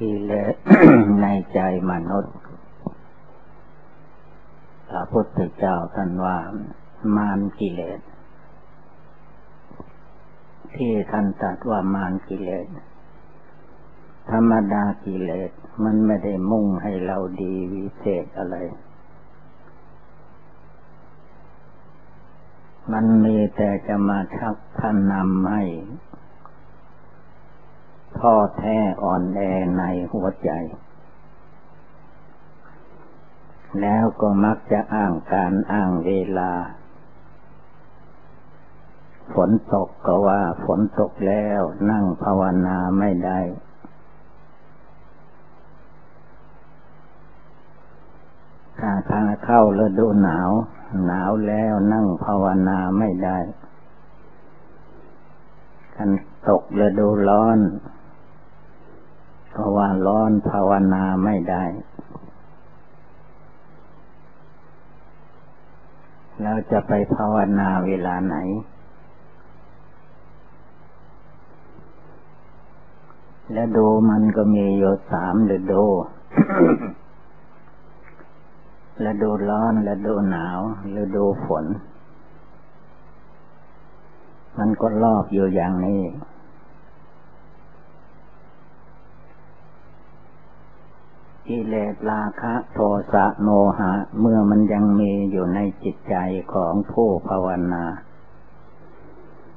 กิเลสในใจมนุษย์ พระพุทธเจ้าท่านว่ามารกิเลส ที่ท่านตรัสว่ามารกิเลส ธรรมดากิเลสมันไม่ได้มุ่งให้เราดีวิเศษอะไร มันมีแต่จะมาชักท่านนำให้ ท้อแท้อ่อนแอในหัวใจ แล้วก็มักจะอ้างการอ้างเวลา ฝนตกก็ว่าฝนตกแล้วนั่งภาวนาไม่ได้ ถ้าทางเข้าฤดูหนาว หนาวแล้วนั่งภาวนาไม่ได้กันตกฤดูร้อน เพราะว่าร้อนภาวนาไม่ได้แล้วจะไปภาวนาเวลาไหน และดูมันก็มีอยู่สามฤดูฤดูร้อนฤดูหนาวฤดูฝน มันก็รอบอยู่อย่างนี้ กิเลสราคะโทสะโมหะ เมื่อมันยังมีอยู่ในจิตใจของผู้ภาวนา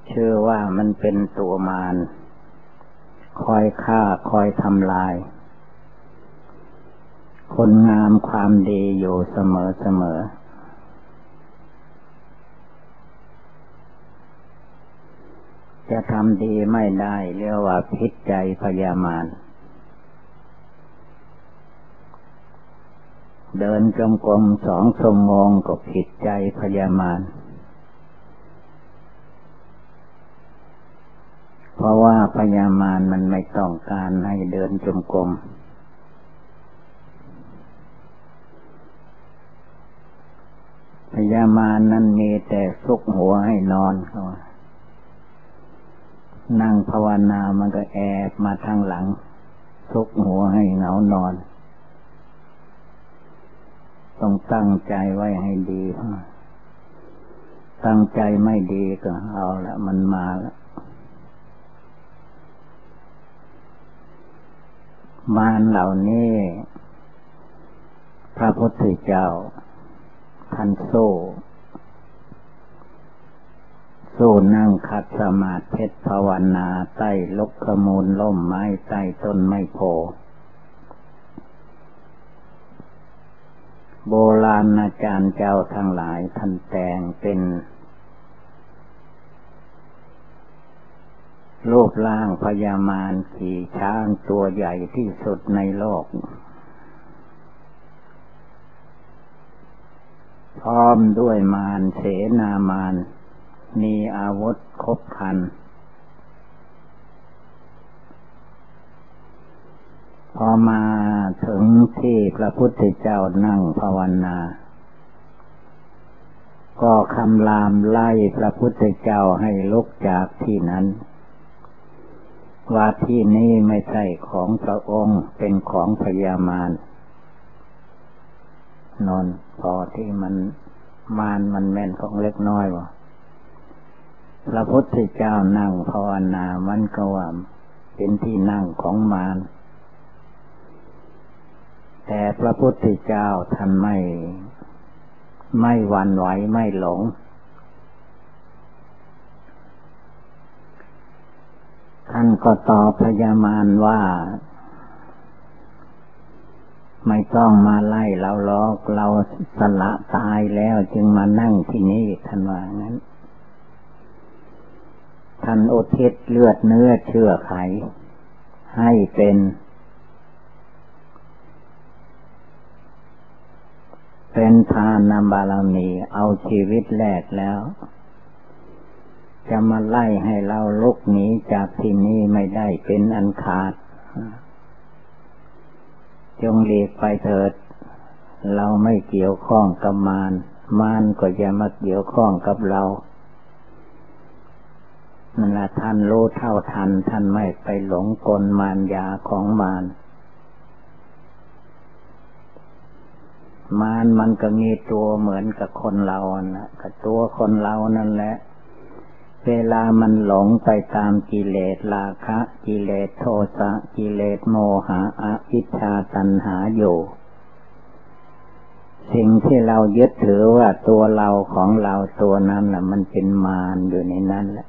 เชื่อว่ามันเป็นตัวมารคอยฆ่าคอยทำลาย คนงามความดีอยู่เสมอเสมอจะทำดีไม่ได้เรียกว่าพิษใจพยามาร เดินจงกรมสองชั่วโมงก็ผิดใจพยามารเพราะว่าพยามารมันไม่ต้องการให้เดินจงกรมพยามารนั้นมีแต่ซุกหัวให้นอนเขานั่งภาวนามันก็แอบมาทางหลังซุกหัวให้เหงานอน ต้องตั้งใจไว้ให้ดี ตั้งใจไม่ดีก็เอาละมันมาละมารเหล่านี้ พระพุทธเจ้าท่านโซ่โซ่นั่งขัดสมาธิภาวนาใต้ลกขมูลล่มไม้ใต้ต้นไม้โพ โบราณอาจารย์เจ้าทั้งหลายท่านแต่งเป็นรูปร่างพญามารขี่ช้างตัวใหญ่ที่สุดในโลก พร้อมด้วยมารเสนามารมีอาวุธครบคัน พอมาถึงที่พระพุทธเจ้านั่งภาวนา ก็คำรามไล่พระพุทธเจ้าให้ลุกจากที่นั้น ว่าที่นี้ไม่ใช่ของพระองค์เป็นของพญามารนอนพอที่มันมารมันแม่นของเล็กน้อยวะพระพุทธเจ้านั่งภาวนามันก็ว่าเป็นที่นั่งของมาร แต่พระพุทธเจ้าท่านไม่ ไม่หวั่นไหวไม่หลง ท่านก็ตอบพยามารว่า ไม่ต้องมาไล่เราล้อกเราสละตายแล้วจึงมานั่งที่นี่ท่านว่างั้น ท่านอุทิศเลือดเนื้อเชื่อไขให้เป็น เป็นทานนบารมีเอาชีวิตแลกแล้ว จะมาไล่ให้เราลุกหนีจากที่นี้ไม่ได้เป็นอันขาด จงเลีกไปเถิด เราไม่เกี่ยวข้องกับมารมารก็จะมาเกี่ยวข้องกับเรานั่นแหละท่านรู้เท่าทันท่านไม่ไปหลงกลมารยาของมาร มารมันก็มีตัวเหมือนกับคนเรานะกับตัวคนเรานั่นแหละ เวลามันหลงไปตามกิเลสราคะ กิเลสโทสะกิเลสโมหะอวิชชาตัณหาอยู่ สิ่งที่เรายึดถือว่าตัวเราของเราตัวนั้นนะมันเป็นมารอยู่ในนั้นแหละ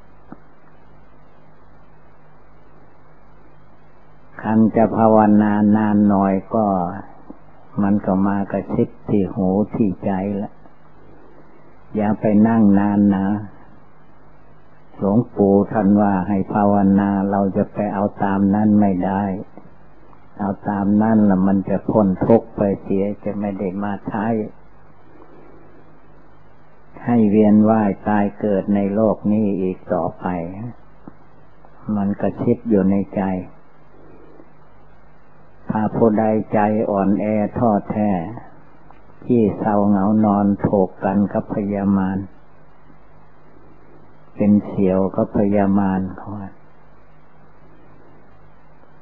คันจะภาวนานานหน่อยก็ มันก็มากระซิบที่หูที่ใจละอย่าไปนั่งนานนะหลวงปู่ท่านว่าให้ภาวนาเราจะไปเอาตามนั้นไม่ได้ เอาตามนั้นละมันจะพ้นทุกข์ไปเสียจะไม่ได้มาใช้ให้เวียนว่ายตายเกิดในโลกนี้อีกต่อไป มันกระชิบอยู่ในใจ ถ้าผู้ใดใจอ่อนแอทอดแท้ ที่เศร้าเหงานอนโถกกันกับพยามารเป็นเสียวกับพยามารเขา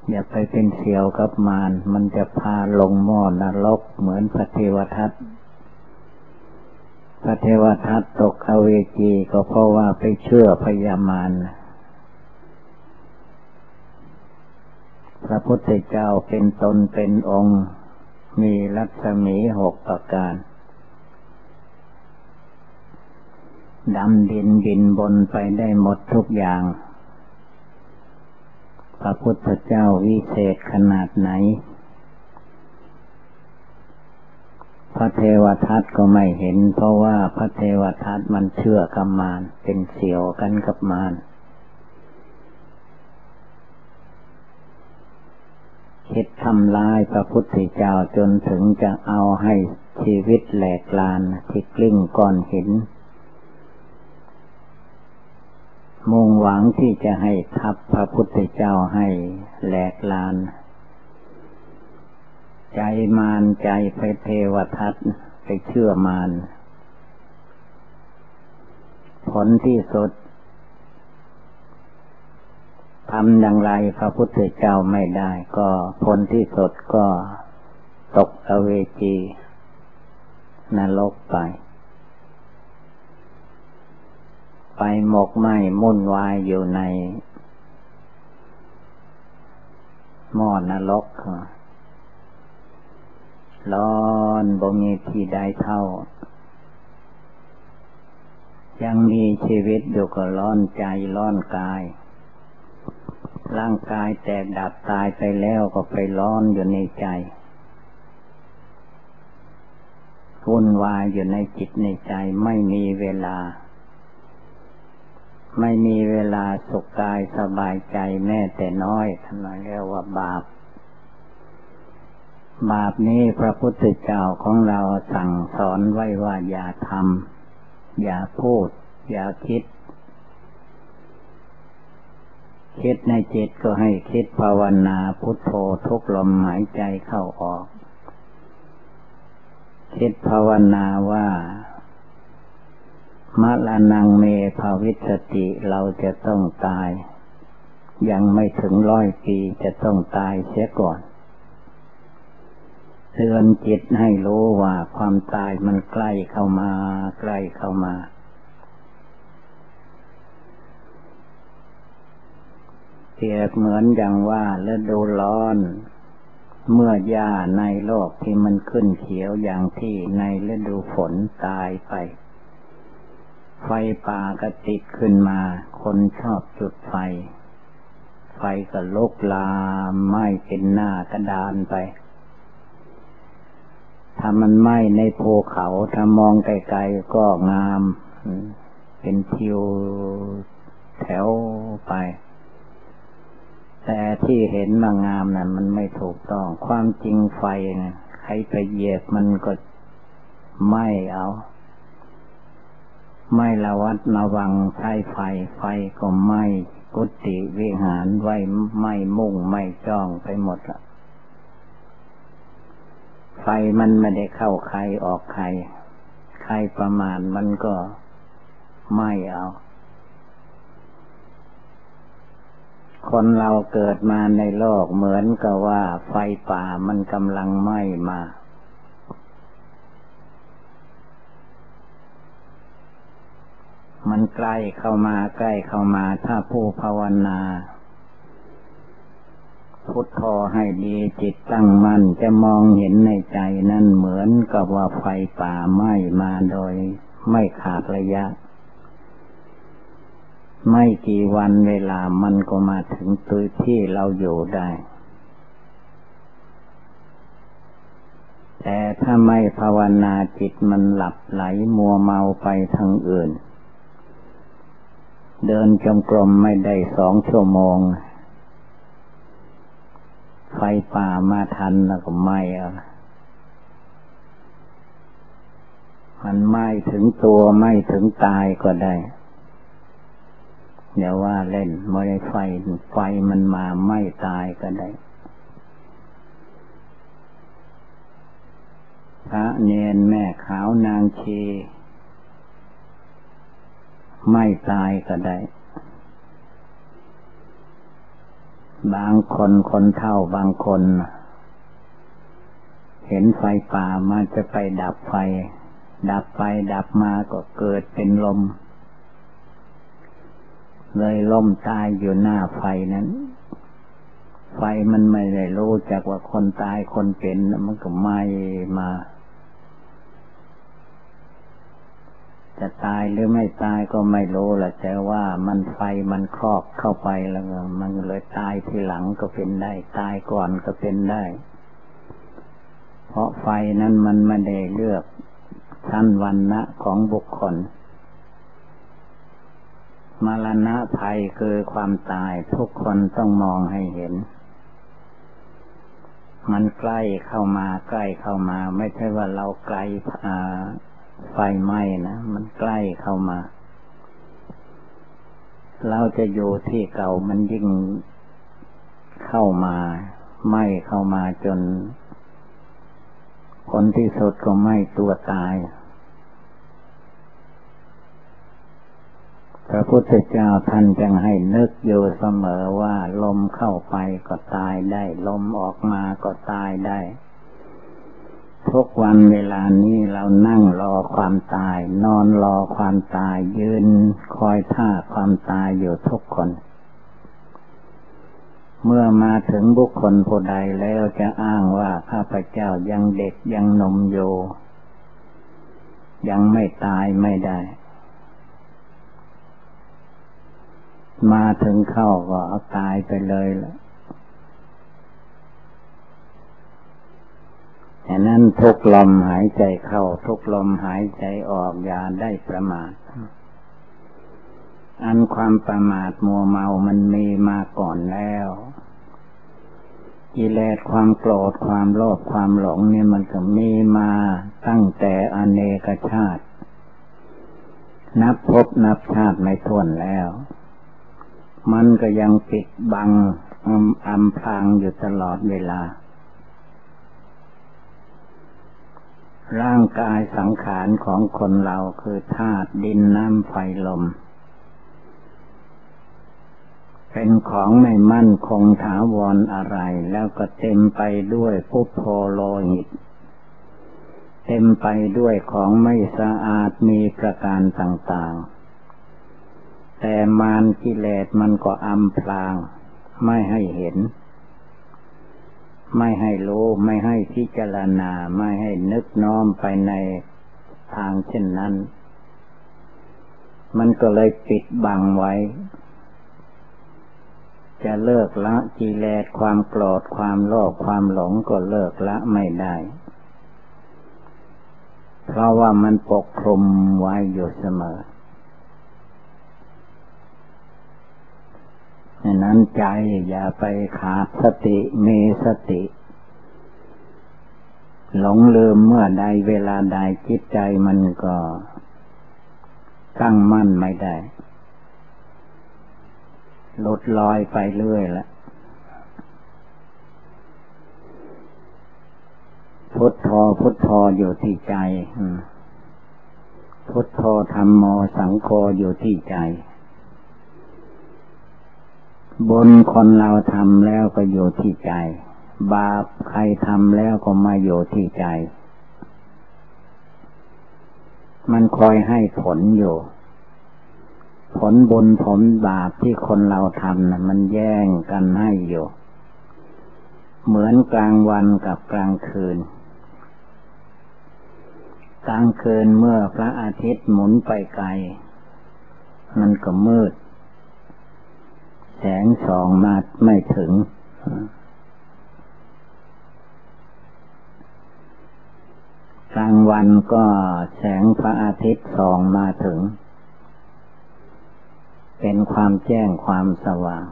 อย่าไปเป็นเสียวกับมารมันจะพาลงหม้อนรกเหมือนพระเทวทัตพระเทวทัตตกอเวจีก็เพราะว่าไปเชื่อพยามาร พระพุทธเจ้าเป็นตนเป็นองค์ มีลักษมีหกประการดำดินบินบนไปได้หมดทุกอย่าง พระพุทธเจ้าวิเศษขนาดไหน พระเทวทัตก็ไม่เห็น เพราะว่าพระเทวทัตมันเชื่อกับมารเป็นเสี่ยวกันกับมาร คิดทำลายพระพุทธเจ้าจนถึงจะเอาให้ชีวิตแหลกลานที่กลิ้งก้อนหิน มุ่งหวังที่จะให้ทับพระพุทธเจ้าให้แหลกลาน ใจมารใจพระเทวทัตไปเชื่อมารผลที่สุด ทำอย่างไรพระพุทธเจ้าไม่ได้ก็ผลที่สุดก็ตกอเวจีนรกไป ไปหมกไหมมุ่นวายอยู่ในหม้อนรกร้อนบ่มีที่ใดเท่า ยังมีชีวิตอยู่ก็ร้อนใจร้อนกาย ร่างกายแตกดับตายไปแล้วก็ไปร้อนอยู่ในใจวุ่นวายอยู่ในจิตในใจไม่มีเวลา ไม่มีเวลาสุขกายสบายใจแม้แต่น้อยท่านเรียกว่าบาป บาปนี้พระพุทธเจ้าของเราสั่งสอนไว้ว่าอย่าทำอย่าพูด อย่าคิด คิดในจิตก็ให้คิดภาวนาพุทโธทุกลมหายใจเข้าออก คิดภาวนาว่ามะลานังเมภาวิสติเราจะต้องตาย ยังไม่ถึงร้อยปีจะต้องตายเสียก่อนเตือนจิตให้รู้ว่าความตายมันใกล้เข้ามา ใกล้เข้ามา เปรียบเหมือนอย่างว่าฤดูร้อน เมื่อหญ้าในโลกที่มันขึ้นเขียวอย่างที่ในฤดูฝนตายไป ไฟป่าก็ติดขึ้นมา คนชอบจุดไฟ ไฟก็ลุกลามไหม้เป็นหน้ากระดานไป ถ้ามันไหม้ในภูเขาถ้ามองไกลๆก็งาม เป็นทิวแถวไป แต่ที่เห็นมางามนะ่ะ มันไม่ถูกต้อง ความจริงไฟนะใครไปเหยียบมันก็ไม่เอา ไม่ละวัดระวังใช้ไฟ ไฟก็ไหม้กุฏิวิหารไว้ไม่มุ่งไม่จ้องไปหมดละไฟมันไม่ได้เข้าใครออกใคร ใครประมาณมันก็ไม่เอา คนเราเกิดมาในโลกเหมือนกับว่าไฟป่ามันกำลังไหม้มา มันใกล้เข้ามาใกล้เข้ามาถ้าผู้ภาวนา พุทธพอให้ดีจิตตั้งมัน่นจะมองเห็นในใจนั่นเหมือนกับว่าไฟป่าไหม้มาโดย ไม่ขาดระยะ ไม่กี่วันเวลามันก็มาถึงตัวที่เราอยู่ได้ แต่ถ้าไม่ภาวนาจิตมันหลับไหลมัวเมาไปทางอื่น เดินจงกรมไม่ได้สองชั่วโมง ไฟป่ามาทันแล้วก็ไหม้อะมันไหม้ถึงตัวไหม้ถึงตายก็ได้ เดี๋ยวว่าเล่นไม่ได้ไฟไฟมันมาไม้ตายก็ได้พระเนนแม่ขาวนางชี ไม่ตายก็ได้ บางคนคนเท่าบางคน เห็นไฟป่ามาจะไปดับไฟ ดับไปดับมาก็เกิดเป็นลม เลยล่มตายอยู่หน้าไฟนั้น ไฟมันไม่ได้รู้จักว่าคนตายคนเป็นมันก็ไหม้มา จะตายหรือไม่ตายก็ไม่รู้แหละแต่ว่ามันไฟมันครอบเข้าไปแล้วมันเลยตายทีหลังก็เป็นได้ ตายก่อนก็เป็นได้ เพราะไฟนั้นมันไม่ได้เลือกชั้นวันนะของบุคคล มรณะภัยคือความตายทุกคนต้องมองให้เห็น มันใกล้เข้ามาใกล้เข้ามา ไม่ใช่ว่าเราไกลอ่าไฟไหม้นะ มันใกล้เข้ามา เราจะอยู่ที่เก่ามันยิ่งเข้ามาไหม้เข้ามาจนผลที่สุดก็ไหม้ตัวตาย พระพุทธเจ้าท่านจึงให้นึกอยู่เสมอว่า ลมเข้าไปก็ตายได้ ลมออกมาก็ตายได้ ทุกวันเวลานี้เรานั่งรอความตาย นอนรอความตาย ยืนคอยท่าความตายอยู่ทุกคน เมื่อมาถึงบุคคลผู้ใดแล้วจะอ้างว่าข้าพเจ้ายังเด็กยังนมโยยังไม่ตายไม่ได้ มาถึงเข้าก็เอาตายไปเลยละฉะนั้นทุกลมหายใจเข้า ทุกลมหายใจออกอย่าได้ประมาท อันความประมาทมัวเมามันมีมาก่อนแล้วกิเลสความโกรธความโลภความหลงเนี่ยมันก็มีมาตั้งแต่อเนกชาติ นับพบนับชาติไม่ท้วนแล้ว มันก็ยังปิดบังอำพรางอยู่ตลอดเวลา ร่างกายสังขารของคนเราคือธาตุดินน้ำไฟลม เป็นของไม่มั่นคงถาวรอะไร แล้วก็เต็มไปด้วยพุทโธโลหิต เต็มไปด้วยของไม่สะอาดมีประการต่างๆ แต่มารกิเลสมันก็อำพราง ไม่ให้เห็น ไม่ให้รู้ ไม่ให้พิจารณา ไม่ให้นึกน้อมไปในทางเช่นนั้น มันก็เลยปิดบังไว้ จะเลิกละกิเลสความโกรธความโลภความหลงก็เลิกละไม่ได้ เพราะว่ามันปกคลุมไว้อยู่เสมอ นั้นใจอย่าไปขาดสติมีสติ หลงลืมเมื่อใดเวลาใดจิตใจมันก็ตั้งมั่นไม่ได้หลุดลอยไปเรื่อยละพุทโธพุทโธอยู่ที่ใจ พุทโธธรรมโมสังโฆอยู่ที่ใจ บุญคนเราทำแล้วก็อยู่ที่ใจ บาปใครทำแล้วก็มาอยู่ที่ใจ มันคอยให้ผลอยู่ ผลบุญผลบาปที่คนเราทำนะมันแย่งกันให้อยู่ เหมือนกลางวันกับกลางคืน กลางคืนเมื่อพระอาทิตย์หมุนไปไกล มันก็มืด แสงส่องมาไม่ถึง กลางวันก็แสงพระอาทิตย์ส่องมาถึง เป็นความแจ้งความสว่าง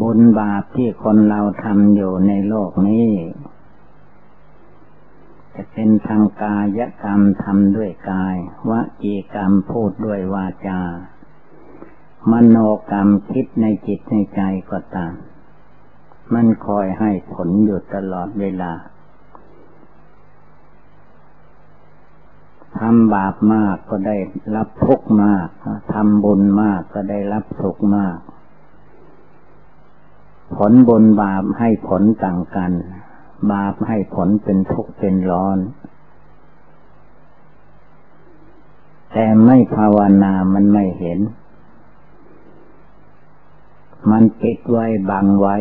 บุญบาปที่คนเราทำอยู่ในโลกนี้ จะเป็นทางกายกรรมทำด้วยกายวจีกรรมพูดด้วยวาจา มโนกรรมคิดในจิตในใจก็ตาม มันคอยให้ผลอยู่ตลอดเวลาทำบาปมากก็ได้รับทุกข์มากทำบุญมากก็ได้รับสุขมาก ผลบุญบาปให้ผลต่างกัน บาปให้ผลเป็นทุกข์เป็นร้อน แต่ไม่ภาวนามันไม่เห็น มันปิดไว้บังไว้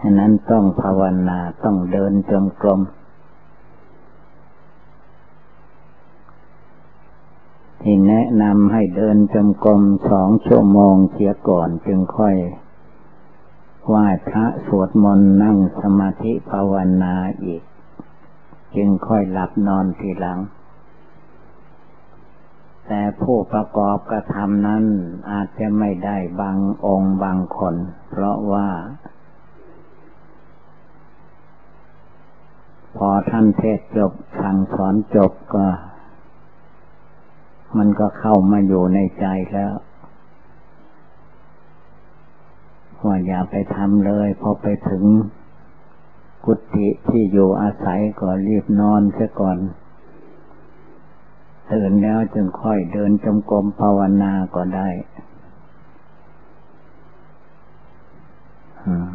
ฉะนั้นต้องภาวนาต้องเดินจมกลมที่แนะนำให้เดินจงกรมสองชั่วโมงเสียก่อนจึงค่อยไหว้พระสวดมนต์นั่งสมาธิภาวนาอีก จึงค่อยหลับนอนทีหลัง แต่ผู้ประกอบกระทำนั้นอาจจะไม่ได้บางองค์บางคน เพราะว่า พอท่านเทศจบสั่งสอนจบก็ มันก็เข้ามาอยู่ในใจแล้วว่าอย่าไปทำเลย พอไปถึงกุฏิที่อยู่อาศัยก็รีบนอนเสียก่อน ตื่นแล้วจึงค่อยเดินจงกรมภาวนาก็ได้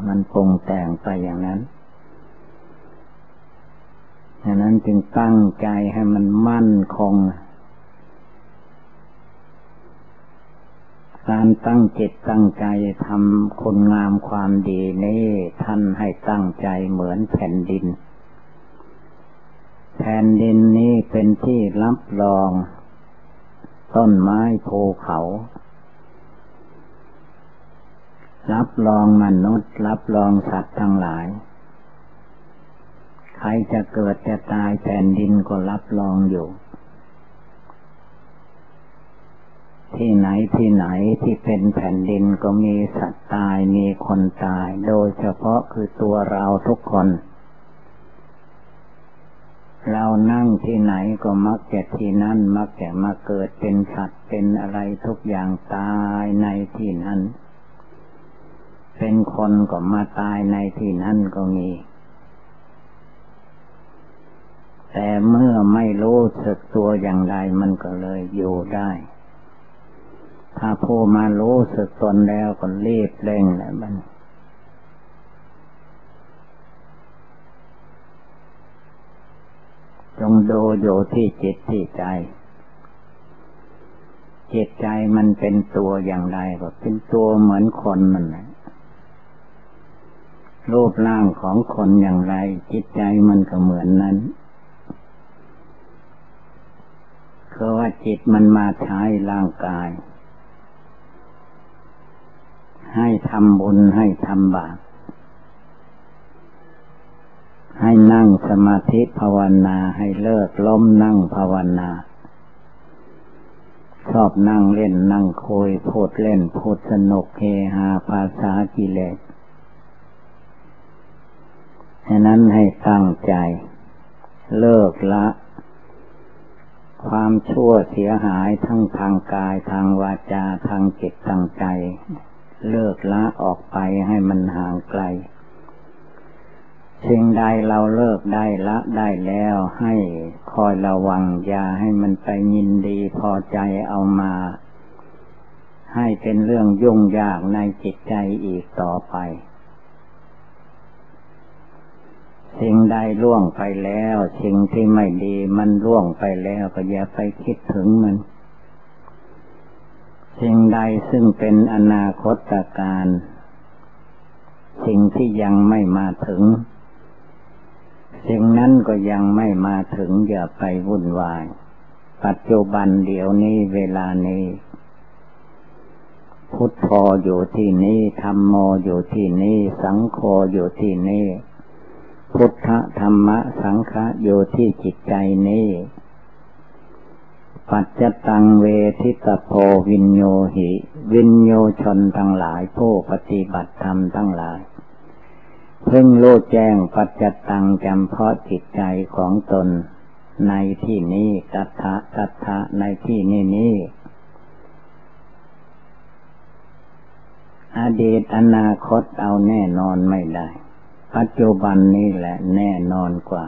มันปรุงแต่งไปอย่างนั้นดังนั้นจึงตั้งใจให้มันมั่นคง การตั้งจิตตั้งใจทำคนงามความดีนี่ท่านให้ตั้งใจเหมือนแผ่นดิน แผ่นดินนี้เป็นที่รับรอง ต้นไม้ภูเขา รับรองมนุษย์ รับรองสัตว์ทั้งหลาย ใครจะเกิดจะตายแผ่นดินก็รับรองอยู่ ที่ไหนที่ไหนที่เป็นแผ่นดินก็มีสัตว์ตายมีคนตาย โดยเฉพาะคือตัวเราทุกคน เรานั่งที่ไหนก็มักจะที่นั่นมักจะมาเกิดเป็นสัตว์เป็นอะไรทุกอย่างตายในที่นั้น เป็นคนก็มาตายในที่นั้นก็มี แต่เมื่อไม่รู้สึกตัวอย่างใดมันก็เลยอยู่ได้ ถ้าผู้มารู้สึกตนแล้วก็รีบเร่งนะมัน จงดูอยู่ที่จิตที่ใจ จิตใจมันเป็นตัวอย่างไรก็เป็นตัวเหมือนคนมันนะรูปร่างของคนอย่างไร จิตใจมันก็เหมือนนั้นคือว่าจิตมันมาใช้ร่างกาย ให้ทำบุญให้ทำบาป ให้นั่งสมาธิภาวนาให้เลิกล้มนั่งภาวนา ชอบนั่งเล่นนั่งคุยพูดเล่นพูดสนุกเฮฮาภาษากิเลสฉะนั้นให้ตั้งใจ เลิกละ ความชั่วเสียหายทั้งทางกายทางวาจาทางจิตทางใจ เลิกละออกไปให้มันห่างไกล สิ่งใดเราเลิกได้ละได้แล้วให้คอยระวังอย่าให้มันไปยินดีพอใจเอามา ให้เป็นเรื่องยุ่งยากในจิตใจอีกต่อไป สิ่งใดล่วงไปแล้ว สิ่งที่ไม่ดีมันล่วงไปแล้วก็อย่าไปคิดถึงมัน สิ่งใดซึ่งเป็นอนาคตการ สิ่งที่ยังไม่มาถึง สิ่งนั้นก็ยังไม่มาถึงอย่าไปวุ่นวาย ปัจจุบันเดี๋ยวนี้เวลานี้ พุทโธอยู่ที่นี่ธรรมโมอยู่ที่นี่ สังโฆอยู่ที่นี่ พุทธธรรมะสังฆะอยู่ที่จิตใจนี้ปัจจตังเวทิตโพวินโยหิ วินโยชนทั้งหลายผู้ปฏิบัติธรรมทั้งหลาย พิ่งโลดแจ้งปัจจตังจำเพาะจิตใจของตน ในที่นี้ตัทธะตัทธะในที่นี้นี้อดีตอนาคตเอาแน่นอนไม่ได้ ปัจจุบันนี้แหละแน่นอนกว่า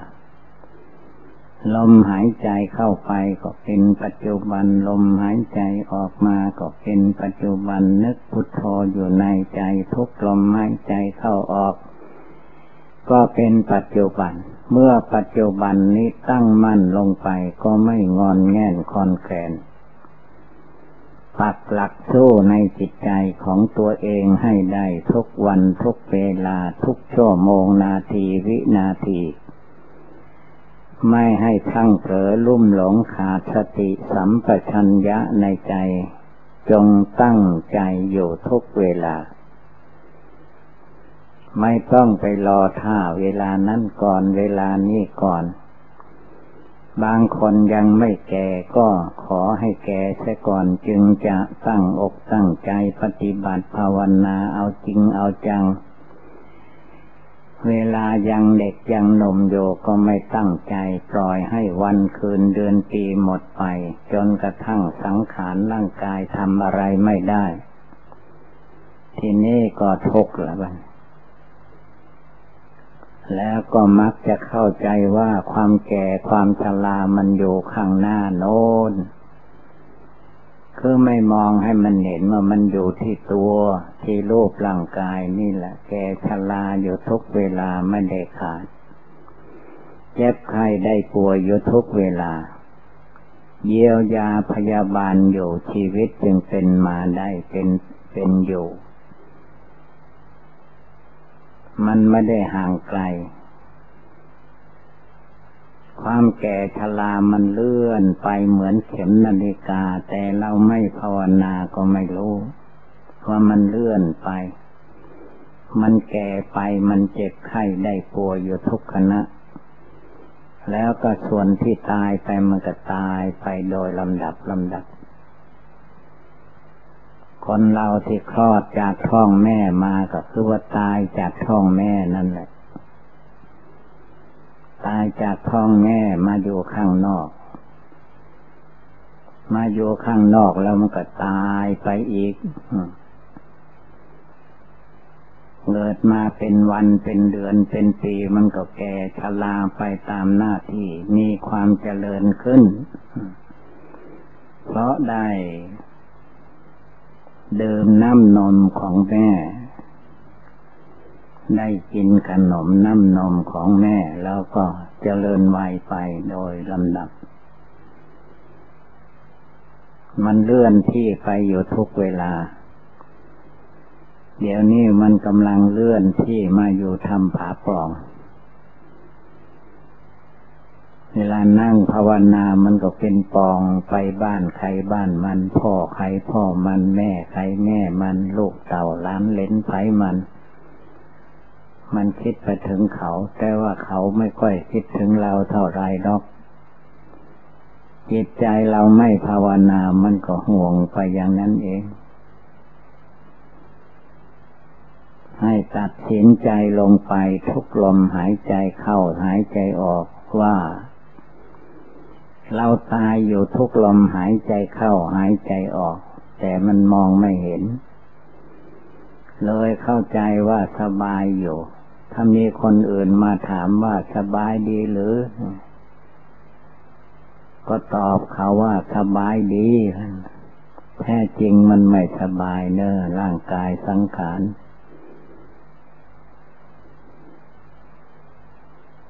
ลมหายใจเข้าไปก็เป็นปัจจุบัน ลมหายใจออกมาก็เป็นปัจจุบันนึกพุทโธอยู่ในใจทุกลมหายใจเข้าออก ก็เป็นปัจจุบัน เมื่อปัจจุบันนี้ตั้งมั่นลงไปก็ไม่งอนแง่นคอนแคลนปักหลักสู้ในจิตใจของตัวเองให้ได้ทุกวันทุกเวลาทุกชั่วโมงนาทีวินาที ไม่ให้ทั้งเผลอลุ่มหลงขาดสติสัมปชัญญะในใจ จงตั้งใจอยู่ทุกเวลา ไม่ต้องไปรอท่าเวลานั้นก่อน เวลานี้ก่อน บางคนยังไม่แก่ก็ขอให้แก่ซะก่อนจึงจะตั้งอกตั้งใจปฏิบัติภาวนาเอาจริงเอาจัง เวลายังเด็กยังหนุ่มโยก็ไม่ตั้งใจปล่อยให้วันคืนเดือนปีหมดไป จนกระทั่งสังขารร่างกายทำอะไรไม่ได้ ทีนี้ก็ทุกข์ละบัน แล้วก็มักจะเข้าใจว่าความแก่ความชรามันอยู่ข้างหน้าโน้นคือไม่มองให้มันเห็นว่ามันอยู่ที่ตัว ที่รูปร่างกายนี่แหละ แก่ชราอยู่ทุกเวลาไม่ได้ขาดเจ็บไข้ได้ป่วยอยู่ทุกเวลา เยียวยาพยาบาลอยู่ชีวิตจึงเป็นมาได้เป็นเป็นอยู่ มันไม่ได้ห่างไกล ความแก่ชรามันเลื่อนไปเหมือนเข็มนาฬิกา แต่เราไม่ภาวนาก็ไม่รู้ว่ามันเลื่อนไป มันแก่ไปมันเจ็บไข้ได้ป่วยอยู่ทุกขณะ แล้วก็ส่วนที่ตายไปมันก็ตายไปโดยลำดับลำดับ คนเราที่คลอดจากท้องแม่มาก็คือว่าตายจากท้องแม่นั่นแหละ ตายจากท้องแม่มาอยู่ข้างนอก มาอยู่ข้างนอกแล้วมันก็ตายไปอีก เกิดมาเป็นวันเป็นเดือนเป็นปีมันก็แก่ชราไปตามหน้าที่มีความเจริญขึ้น เพราะได้ ดื่มน้ำนมของแม่ ได้กินขนมน้ำนมของแม่ แล้วก็เจริญวัยไปโดยลำดับ มันเลื่อนที่ไปอยู่ทุกเวลา เดี๋ยวนี้มันกำลังเลื่อนที่มาอยู่ทำผาปล่อง เวลานั่งภาวนามันก็เป็นปองไปบ้านใครบ้านมัน พ่อใครพ่อมันแม่ใครแม่มันลูกเต่าล้านเล้นไผมัน มันคิดไปถึงเขา แต่ว่าเขาไม่ค่อยคิดถึงเราเท่าไรดอก จิตใจเราไม่ภาวนามันก็ห่วงไปอย่างนั้นเอง ให้ตัดสินใจลงไปทุกลมหายใจเข้าหายใจออกว่า เราตายอยู่ทุกลมหายใจเข้าหายใจออก แต่มันมองไม่เห็น เลยเข้าใจว่าสบายอยู่ ถ้ามีคนอื่นมาถามว่าสบายดีหรือ ก็ตอบเขาว่าสบายดีแท้จริงมันไม่สบายเนอะร่างกายสังขาร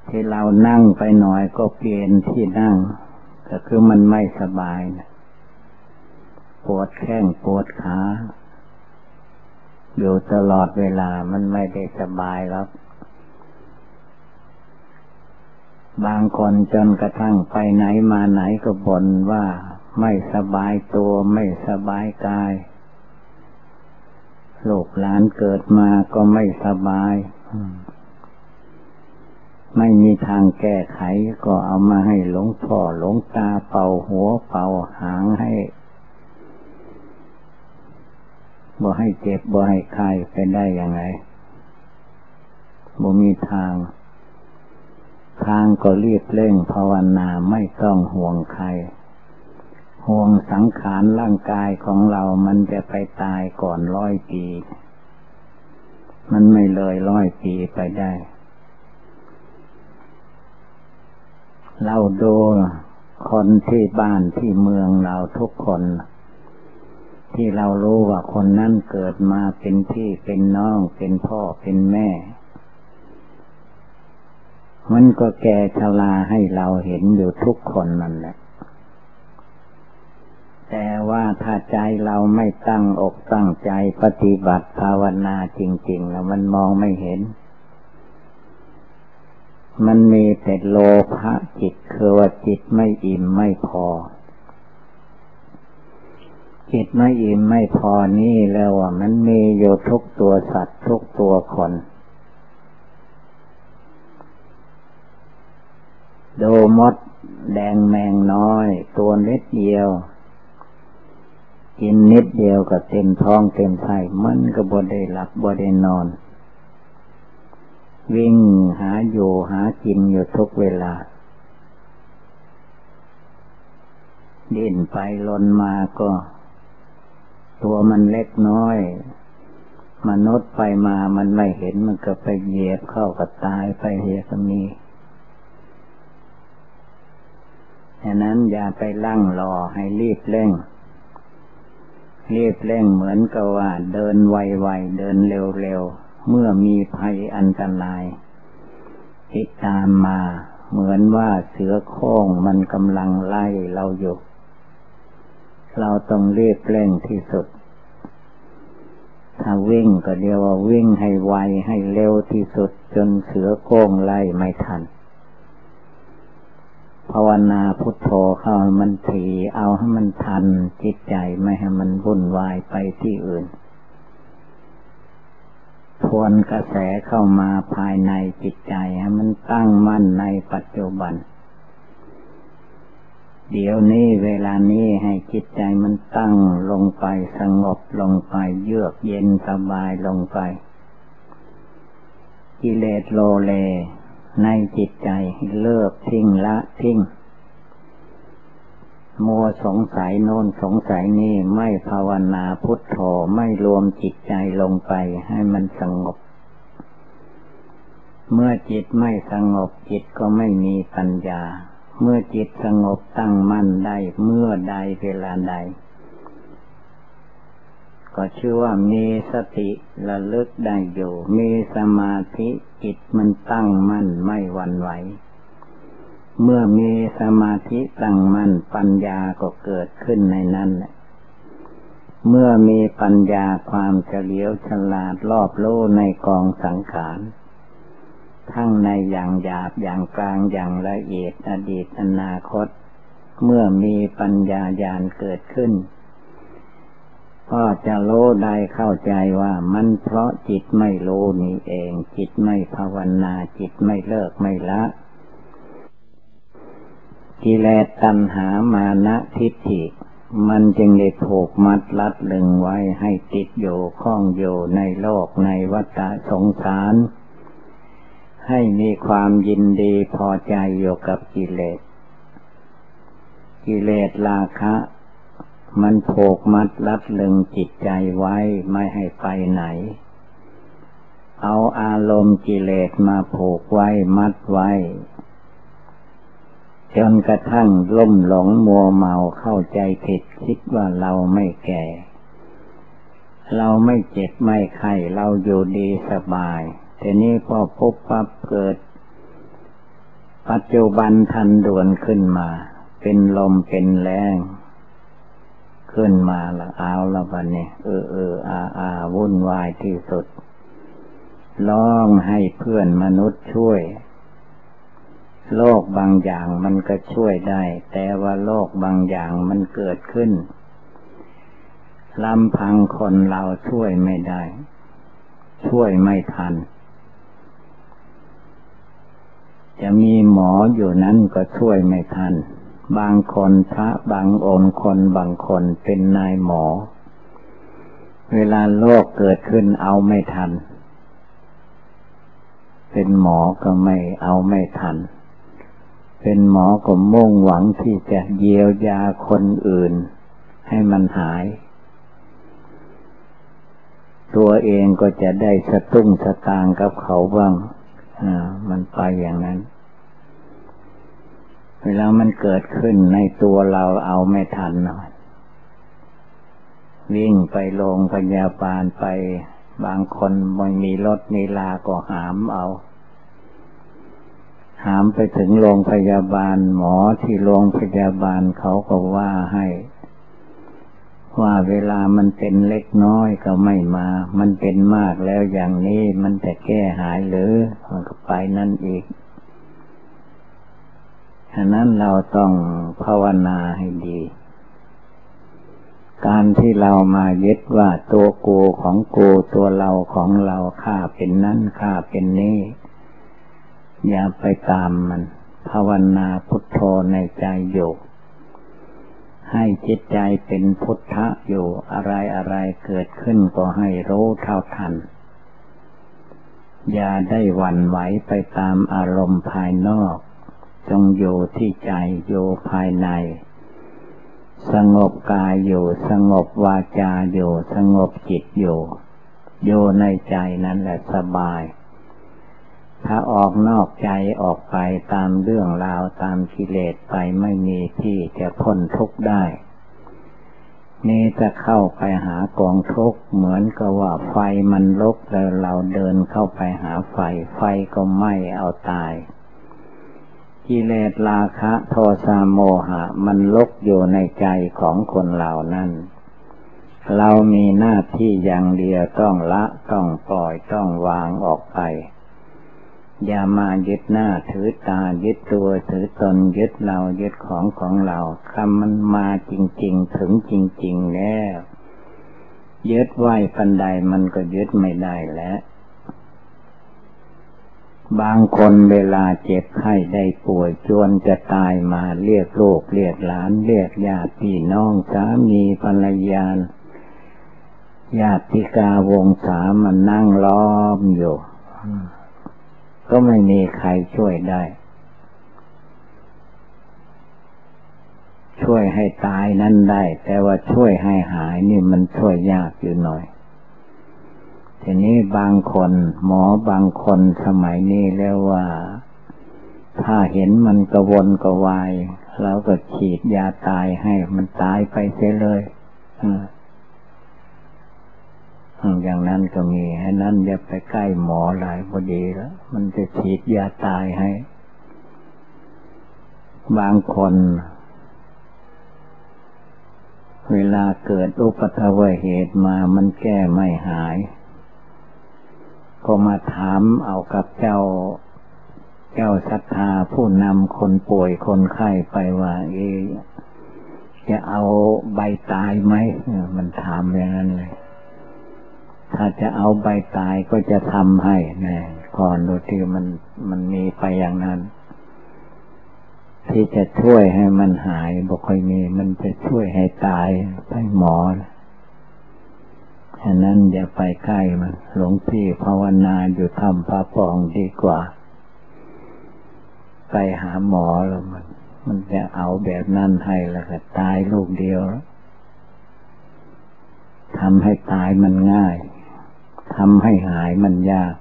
ที่เรานั่งไปหน่อยก็เปลี่ยนที่นั่ง ก็คือมันไม่สบายนะปวดแข้งปวดขาอยู่ตลอดเวลามันไม่ได้สบายแล้วบางคนจนกระทั่งไปไหนมาไหนก็บ่นว่าไม่สบายตัวไม่สบายกายลูกหลานเกิดมาก็ไม่สบาย ไม่มีทางแก้ไขก็เอามาให้หลวงพ่อหลวงตาเป่าหัวเป่าหางให้บ่ให้เจ็บบ่ให้ไข้ไปได้ยังไงบ่มีทาง ทางก็รีบเร่งภาวนาไม่ต้องห่วงใคร ห่วงสังขารร่างกายของเรามันจะไปตายก่อนร้อยปี มันไม่เลยร้อยปีไปได้ เราดูคนที่บ้านที่เมืองเราทุกคน ที่เรารู้ว่าคนนั้นเกิดมาเป็นพี่เป็นน้องเป็นพ่อเป็นแม่ มันก็แก่ชราให้เราเห็นอยู่ทุกคนนั่นแหละ แต่ว่าถ้าใจเราไม่ตั้งอกตั้งใจปฏิบัติภาวนาจริง ๆ แล้วมันมองไม่เห็น มันมีแต่โลภะจิตคือว่าจิตไม่อิ่มไม่พอ จิตไม่อิ่มไม่พอนี่แล้วว่ามันมีอยู่ทุกตัวสัตว์ทุกตัวคนดูมดแดงแมงน้อย ตัวนิดเดียว กินนิดเดียวก็เต็มท้องเต็มไส้มันก็บ่ได้หลับบ่ได้นอน วิ่งหาอยู่หากินอยู่ทุกเวลา ดิ้นไปลนมาก็ ตัวมันเล็กน้อย มนุษย์ไปมามันไม่เห็นมันก็ไปเหยียบเข้ากับตายไปเฮียก็มีฉะนั้นอย่าไปลั่งรอให้รีบเร่ง รีบเร่งเหมือนกับว่า เดินไวๆเดินเร็วๆ เมื่อมีภัยอันตราย ติดตามมาเหมือนว่าเสือโค้งมันกำลังไล่เราอยู่ เราต้องรีบเร่งที่สุด ถ้าวิ่งก็เดียวว่าวิ่งให้ไวให้เร็วที่สุด จนเสือโค้งไล่ไม่ทัน ภาวนาพุทโธเข้ามันถีเอาให้มันทันจิตใจไม่ให้มันวุ่นวายไปที่อื่น ทวนกระแสเข้ามาภายในจิตใจให้มันตั้งมั่นในปัจจุบัน เดี๋ยวนี้เวลานี้ให้จิตใจมันตั้งลงไปสงบลงไปเยือกเย็นสบายลงไป กิเลสโลเลในจิตใจเลิกทิ้งละทิ้ง มัวสงสัยโน้นสงสัยนี่ไม่ภาวนาพุทโธไม่รวมจิตใจลงไปให้มันสงบ เมื่อจิตไม่สงบจิตก็ไม่มีปัญญา เมื่อจิตสงบตั้งมั่นได้เมื่อใดเวลาใด ก็ชื่อว่ามีสติระลึกได้อยู่ มีสมาธิจิตมันตั้งมั่นไม่หวั่นไหว เมื่อมีสมาธิตั้งมั่นปัญญาก็เกิดขึ้นในนั้นแหละเมื่อมีปัญญาความเฉลียวฉลาดรอบโลในกองสังขาร ทั้งในอย่างหยาบอย่างกลางอย่างละเอียดอดีตอนาคต เมื่อมีปัญญาญาณเกิดขึ้น ก็จะโลได้เข้าใจว่ามันเพราะจิตไม่โลนี่เอง จิตไม่ภาวนาจิตไม่เลิกไม่ละ กิเลสตัณหามานะทิฏฐิ มันจึงได้ผูกมัดลัดลึงไว้ให้ติดอยู่ข้องอยู่ในโลกในวัฏสงสาร ให้มีความยินดีพอใจอยู่กับกิเลส กิเลสราคะ มันโผกมัดรัดลึงจิตใจไว้ไม่ให้ไปไหนเอาอารมณ์กิเลสมาผูกไว้มัดไว้ จนกระทั่งล่มหลงมัวเมาเข้าใจผิดคิดว่าเราไม่แก่ เราไม่เจ็บไม่ไข้เราอยู่ดีสบายทีนี้พอพบปั๊บเกิด ปัจจุบันทันด่วนขึ้นมา เป็นลมเป็นแรงขึ้นมาละเอาละวันนี้เออเอออาอาวุ่นวายที่สุดร้องให้เพื่อนมนุษย์ช่วย โลกบางอย่างมันก็ช่วยได้ แต่ว่าโลกบางอย่างมันเกิดขึ้นลำพังคนเราช่วยไม่ได้ ช่วยไม่ทัน จะมีหมออยู่นั้นก็ช่วยไม่ทัน บางคนพระบางองค์คนบางคนเป็นนายหมอ เวลาโรคเกิดขึ้นเอาไม่ทัน เป็นหมอก็ไม่เอาไม่ทัน เป็นหมอก็มุ่งหวังที่จะเยียวยาคนอื่น ให้มันหาย ตัวเองก็จะได้สะตุ้งสะตางกับเขาบ้างมันไปอย่างนั้น เวลามันเกิดขึ้นในตัวเราเอาไม่ทันหน่อยวิ่งไปโรงพยาบาลไป บางคนไม่มีรถมีลาก็หามเอา หามไปถึงโรงพยาบาลหมอที่โรงพยาบาลเขาก็ว่าให้ ว่าเวลามันเป็นเล็กน้อยก็ไม่มา มันเป็นมากแล้วอย่างนี้มันจะแก้หายหรือมันก็ไปนั่นอีกฉะนั้นเราต้องภาวนาให้ดี การที่เรามายึดว่าตัวกูของกูตัวเราของเราข้าเป็นนั่นข้าเป็นนี้ อย่าไปตามมัน ภาวนาพุทโธในใจอยู่ ให้จิตใจเป็นพุทธะอยู่อะไรอะไรเกิดขึ้นก็ให้รู้เท่าทัน อย่าได้หวั่นไหวไปตามอารมณ์ภายนอก จงอยู่ที่ใจอยู่ภายใน สงบกายอยู่สงบวาจาอยู่สงบจิตอยู่อยู่ในใจนั้นแหละสบาย ถ้าออกนอกใจออกไปตามเรื่องราวตามกิเลสไปไม่มีที่จะพ้นทุกข์ได้ นี่จะเข้าไปหากองทุกข์เหมือนกับว่าไฟมันลุกแล้วเราเดินเข้าไปหาไฟ ไฟก็ไหม้เอาตาย กิเลสราคะโทสะโมหะ มันลุกอยู่ในใจของคนเหล่านั้นเรามีหน้าที่อย่างเดียวต้องละต้องปล่อยต้องวางออกไป อย่ามายึดหน้าถือตายึดตัวถือตนยึดเรายึดของของเราคำมันมาจริง ๆ ถึงจริง ๆ แล้ว ยึดไหวปันใดมันก็ยึดไม่ได้แล้ว บางคนเวลาเจ็บไข้ได้ป่วยจวนจะตายมาเรียกโลกเรียกหลาน เรียกญาติพี่น้องสามีภรรยาญาติกาวงสามันนั่งล้อมอยู่ ก็ไม่มีใครช่วยได้ ช่วยให้ตายนั้นได้ แต่ว่าช่วยให้หายนี่มันช่วยยากอยู่หน่อย ทีนี้บางคน หมอบางคนสมัยนี้แล้วว่า ถ้าเห็นมันกระวนกระวายเราก็ฉีดยาตายให้มันตายไปเสียเลย อ อย่างนั้นก็มีให้นั้นอย่าไปใกล้หมอหลายพอดีแล้ว มันจะฉีดยาตายให้ บางคน เวลาเกิดอุปัวเหตุมามันแก้ไม่หาย ก็มาถามเอากับเจ้า เจ้าศรัทธาผู้นำคนป่วยคนไข้ไปว่าเอจะเอาใบตายไหม มันถามอย่างนั้นเลย ถ้าจะเอาใบตายก็จะทำให้นะก่อนดูที่มันมันมีไปอย่างนั้น ที่จะช่วยให้มันหายบอกค่อยมี มันจะช่วยให้ตายไปหมอฉะนั้นอย่าไปใกล้มัน หลวงพี่ภาวนาอยู่ทำพระปองดีกว่า ไปหาหมอแล้วมัน มันจะเอาแบบนั้นให้แล้วก็ตายลูกเดียวทำให้ตายมันง่าย ทำให้หายมันยาก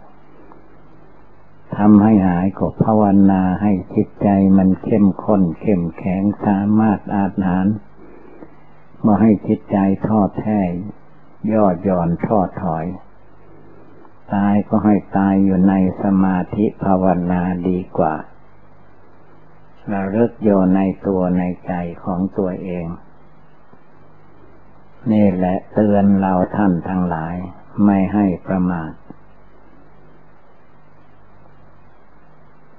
ทำให้หายก็ภาวนาให้จิตใจมันเข้มข้นเข้มแข็งสามารถอาจหารมาให้จิตใจทอดแท้ย่อหย่อนทอดถอย ตายก็ให้ตายอยู่ในสมาธิภาวนาดีกว่าระลึกอยู่ในตัวในใจของตัวเอง นี่แหละเตือนเราท่านทั้งหลาย ไม่ให้ประมาท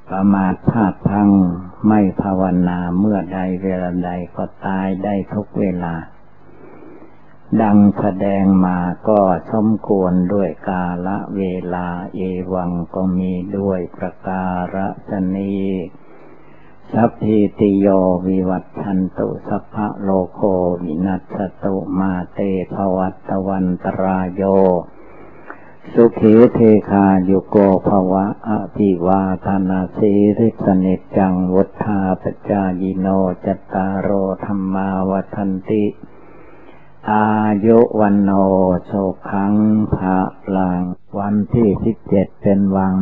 ประมาทพลาดพังไม่ภาวนาเมื่อใดเวลาใดก็ตายได้ทุกเวลา ดังแสดงมาก็สมควรด้วยกาละเวลาเอวังก็มีด้วยประการศนี สัพพิติโยวิวัตชันตุสัพพะโลโควินัสตุมาเตภวัตวันตรายโย สุขีเทคาโยโกภวะอภิวาธนาสีริสนิจังวุธาปจายโนจตารโอธรรมาวันติ อายุวันโนโชคังภาลัง วันที่สิบเจ็ดเป็นวัน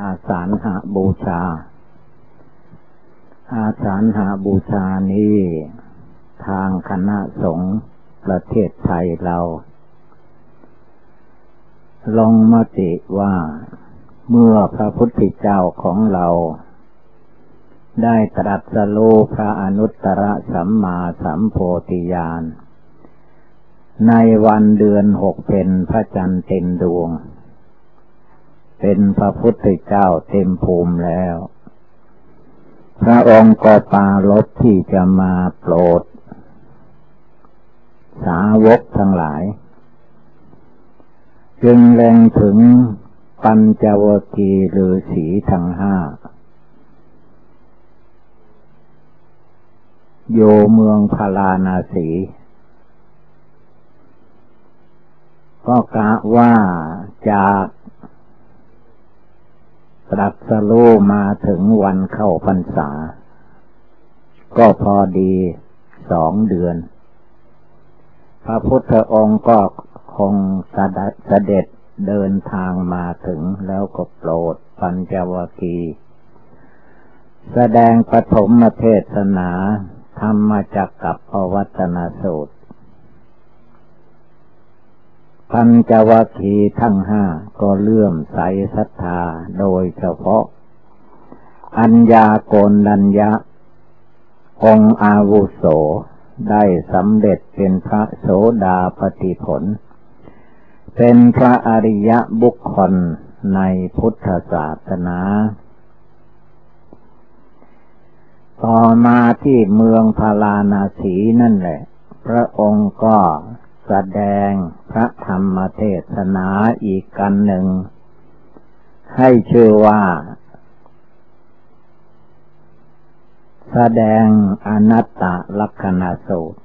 อาสาฬหาบูชา อาสาฬหาบูชานี้ ทางคณะสงฆ์ประเทศไทยเรา ลงมติว่า เมื่อพระพุทธเจ้าของเรา ได้ตรัสรู้พระอนุตตรสัมมาสัมโพธิญาณ ในวันเดือนหกเป็นพระจันทร์เต็มดวง เป็นพระพุทธเจ้าเต็มภูมิแล้ว พระองค์ก็ปาลบที่จะมาโปรด สาวกทั้งหลาย จึงแรงถึงปัญจวคีหรือสีทั้งห้าโยเมืองพารานาสี ก็กะว่าจาก ตรัสรู้มาถึงวันเข้าพรรษา ก็พอดีสองเดือน พระพุทธองค์ก็คงเสด็จเดินทางมาถึงแล้วก็โปรดปัญจวคี แสดงปฐมเทศนา ธรรมจักกับพวัตนสูตร ปัญจวัคคีย์ทั้งห้าก็เลื่อมใสศรัทธาโดยเฉพาะ อัญญาโกนดัญญะ องอาวุโส ได้สำเร็จเป็นพระโสดาปฏิผล เป็นพระอริยบุคคลในพุทธศาสนา ต่อมาที่เมืองพาราณสีนั่นแหละ พระองค์ก็ แสดงพระธรรมเทศนาอีกกันหนึ่ง ให้ชื่อว่า แสดงอนัตตลักษณะสูตร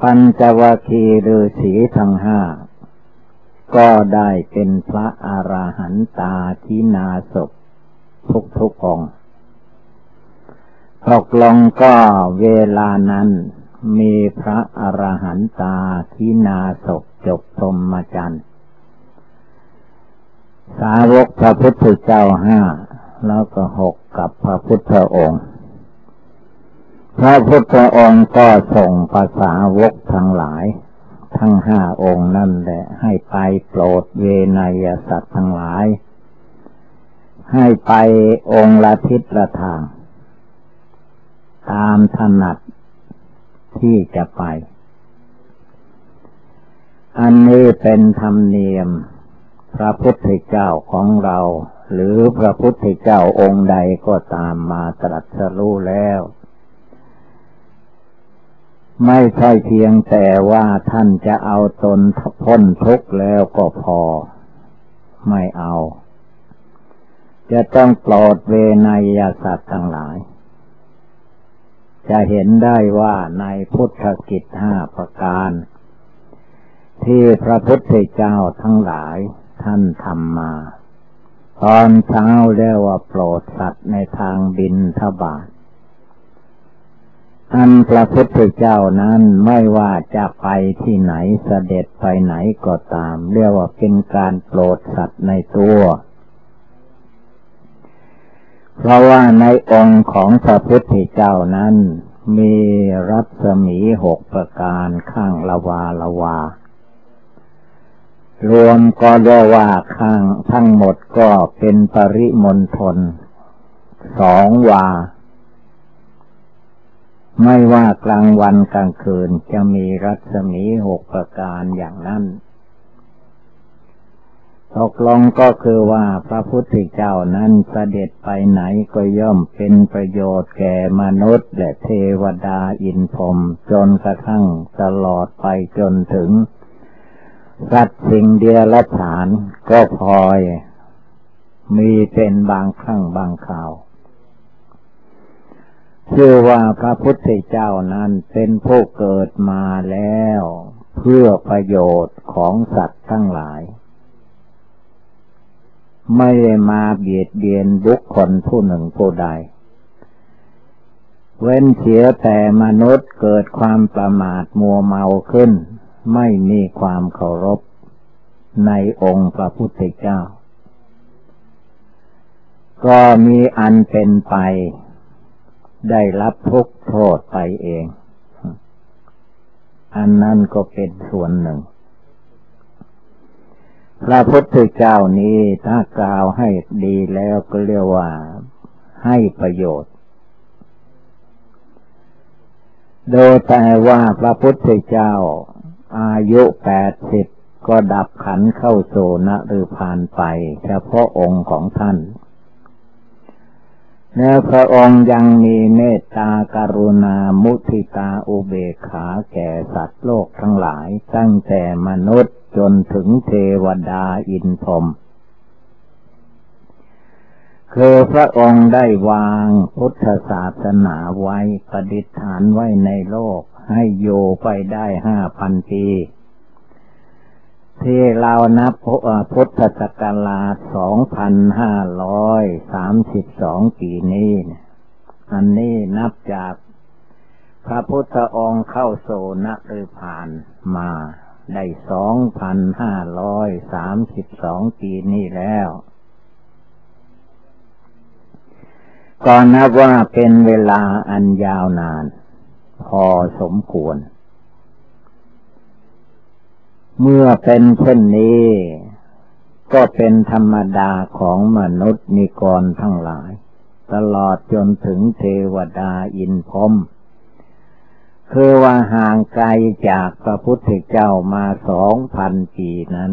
ปัญจวัคคีย์ฤาษีทั้งห้า ก็ได้เป็นพระอราหันตาทินาศทุกทุกองค์ ตกลงก็เวลานั้น มีพระอรหันตาทินาศจบพรมจันทร์สาวกพระพุทธเจ้าห้าแล้วก็หกกับพระพุทธองค์ พระพุทธองค์ก็ส่งภาษาวกทั้งหลาย ทั้งห้าองค์นั่นแหละ ให้ไปโปรดเวนยสัตว์ทั้งหลาย ให้ไปองค์ละทิศละทาง ตามถนัดที่จะไป อันนี้เป็นธรรมเนียม พระพุทธเจ้าของเรา หรือพระพุทธเจ้าองค์ใดก็ตามมาตรัสรู้แล้ว ไม่ใช่เพียงแต่ว่าท่านจะเอาตนพ้นทุกข์แล้วก็พอ ไม่เอา จะต้องปลอดเวนยสัตว์ทั้งหลาย จะเห็นได้ว่าในพุทธกิจห้าประการ ที่พระพุทธเจ้าทั้งหลายท่านทำมา ตอนเช้าเรียกว่าโปรดสัตว์ในทางบินทบาทอันพระพุทธเจ้านั้นไม่ว่าจะไปที่ไหนเสด็จไปไหนก็ตาม เรียกว่าเป็นการโปรดสัตว์ในตัว เพราะว่าในองค์ของพระพุทธเจ้านั้น มีรัศมีหกประการข้างละวาละวารวมก็เรียกว่าข้างทั้งหมดก็เป็นปริมณฑลสองวา ไม่ว่ากลางวันกลางคืนจะมีรัศมีหกประการอย่างนั้น ตกลงก็คือว่าพระพุทธเจ้านั้นเสด็จไปไหนก็ย่อมเป็นประโยชน์แก่มนุษย์ และเทวดาอินพรมจนกระทั่งตลอดไปจนถึง สัตว์สิ่งเดียรฉานก็พลอย มีเป็นบางครั้งบางข่าวชื่อว่าพระพุทธเจ้านั้นเป็นผู้เกิดมาแล้ว เพื่อประโยชน์ของสัตว์ทั้งหลาย ไม่ได้มาเบียดเบียนบุคคลผู้หนึ่งผู้ใด เว้นเสียแต่มนุษย์เกิดความประมาทมัวเมาขึ้น ไม่มีความเคารพในองค์พระพุทธเจ้า ก็มีอันเป็นไป ได้รับทุกโทษไปเอง อันนั้นก็เป็นส่วนหนึ่ง พระพุทธเจ้านี้ถ้ากล่าวให้ดีแล้วก็เรียกว่าให้ประโยชน์ โดยแต่ว่าพระพุทธเจ้า อายุแปดสิบก็ดับขันเข้าโซนะหรือผ่านไป เฉพาะองค์ของท่าน แล้วพระองค์ยังมีเมตตากรุณามุทิตาอุเบกขาแก่สัตว์โลกทั้งหลายตั้งแต่มนุษย์จนถึงเทวดาอินพรมคือพระองค์ได้วางพุทธศาสนาไว้ประดิษฐานไว้ในโลกให้โยไปได้ห้าพันปี ที่เรานับพุทธศักราชสองพันห้าร้อยสามสิบสองปีนี้อันนี้นับจากพระพุทธองค์เข้าโซนักหรือผ่านมาได้สองพันห้าร้อยสามสิบสองปีนี้แล้ว ก็นับว่าเป็นเวลาอันยาวนาน พอสมควร เมื่อเป็นเช่นนี้ ก็เป็นธรรมดาของมนุษย์นิกรทั้งหลาย ตลอดจนถึงเทวดาอินพรมคือว่าห่างไกลจากพระพุทธเจ้ามาสองพันปีนั้น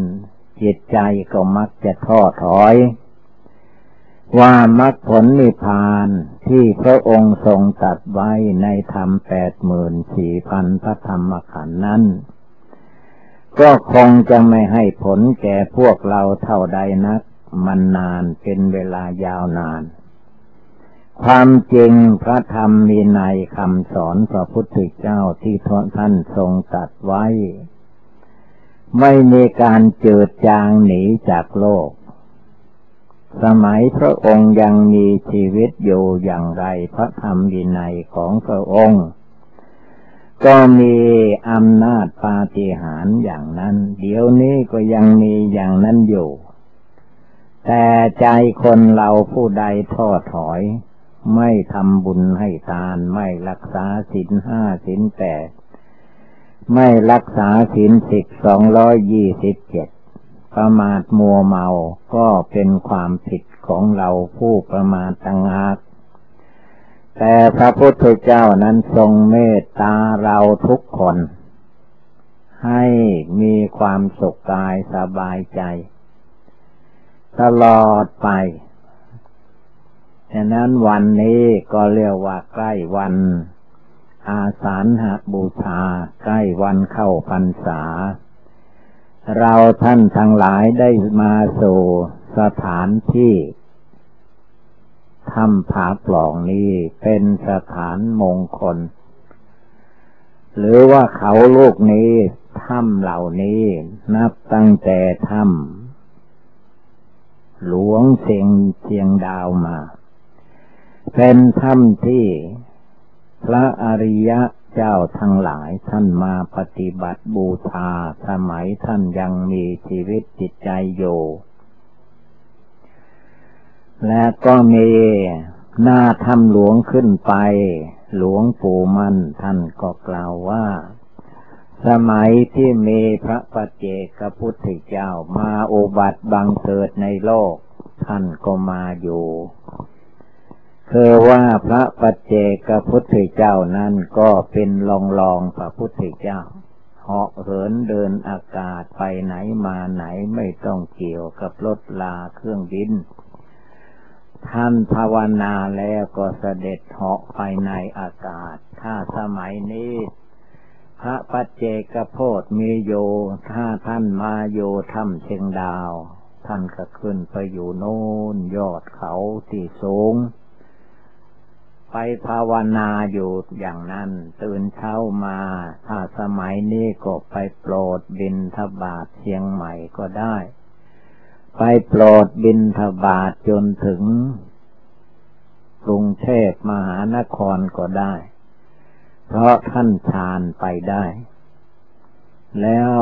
จิตใจก็มักจะท้อถอย ว่ามรรคผลนิพพานที่พระองค์ทรงตัดไว้ในธรรมแปดหมื่นสี่พันพระธรรมขันธ์นั้น ก็คงจะไม่ให้ผลแก่พวกเราเท่าใดนัก มันนานเป็นเวลายาวนาน ความจริงพระธรรมมีในคำสอนพระพุทธเจ้าที่ท่านทรงตัดไว้ ไม่มีการเจิดจางหนีจากโลก สมัยพระองค์ยังมีชีวิตอยู่อย่างไร พระธรรมวินัยของพระองค์ ก็มีอำนาจปาฏิหาริย์อย่างนั้น เดี๋ยวนี้ก็ยังมีอย่างนั้นอยู่ แต่ใจคนเราผู้ใดท้อถอย ไม่ทำบุญให้ทานไม่รักษาศีลห้าศีลแปดไม่รักษาศีลสิบสองร้อยยี่สิบเจ็ดประมาทมัวเมาก็เป็นความผิดของเราผู้ประมาทต่างหาก แต่พระพุทธเจ้านั้นทรงเมตตาเราทุกคน ให้มีความสุขกายสบายใจ ตลอดไปฉะนั้นวันนี้ก็เรียกว่าใกล้วัน อาสาฬหบูชาใกล้วันเข้าพรรษา เราท่านทั้งหลายได้มาสู่สถานที่ ถ้ำผาปล่องนี้เป็นสถานมงคล หรือว่าเขาลูกนี้ถ้ำเหล่านี้นับตั้งแต่ถ้ำหลวงเสียงเชียงดาวมา เป็นถ้ำที่พระอริยะเจ้าทั้งหลายท่านมาปฏิบัติบูชาสมัยท่านยังมีชีวิตจิตใจอยู่ และก็มีหน้าถ้ำหลวงขึ้นไป หลวงปู่มั่นท่านก็กล่าวว่า สมัยที่มีพระปัจเจกพุทธเจ้ามาโอบัติบังเกิดในโลก ท่านก็มาอยู่คือว่าพระปัจเจกพุทธเจ้านั้นก็เป็นลองลองพระพุทธเจ้าเหาะเหินเดินอากาศไปไหนมาไหนไม่ต้องเกี่ยวกับรถลาเครื่องบิน ท่านภาวนาแล้วก็เสด็จเหาะไปในอากาศ ถ้าสมัยนี้ พระปัจเจกโพธมีโย ถ้าท่านมาโยถ้ำเชียงดาว ท่านก็ขึ้นไปอยู่โน่นยอดเขาที่สูง ไปภาวนาอยู่อย่างนั้น ตื่นเช้ามา ถ้าสมัยนี้ก็ไปโปรดบินทบาทเชียงใหม่ก็ได้ ไปโปรดบินทบาทจนถึงกรุงเทพมหานครก็ได้ เพราะท่านฌานไปได้ แล้ว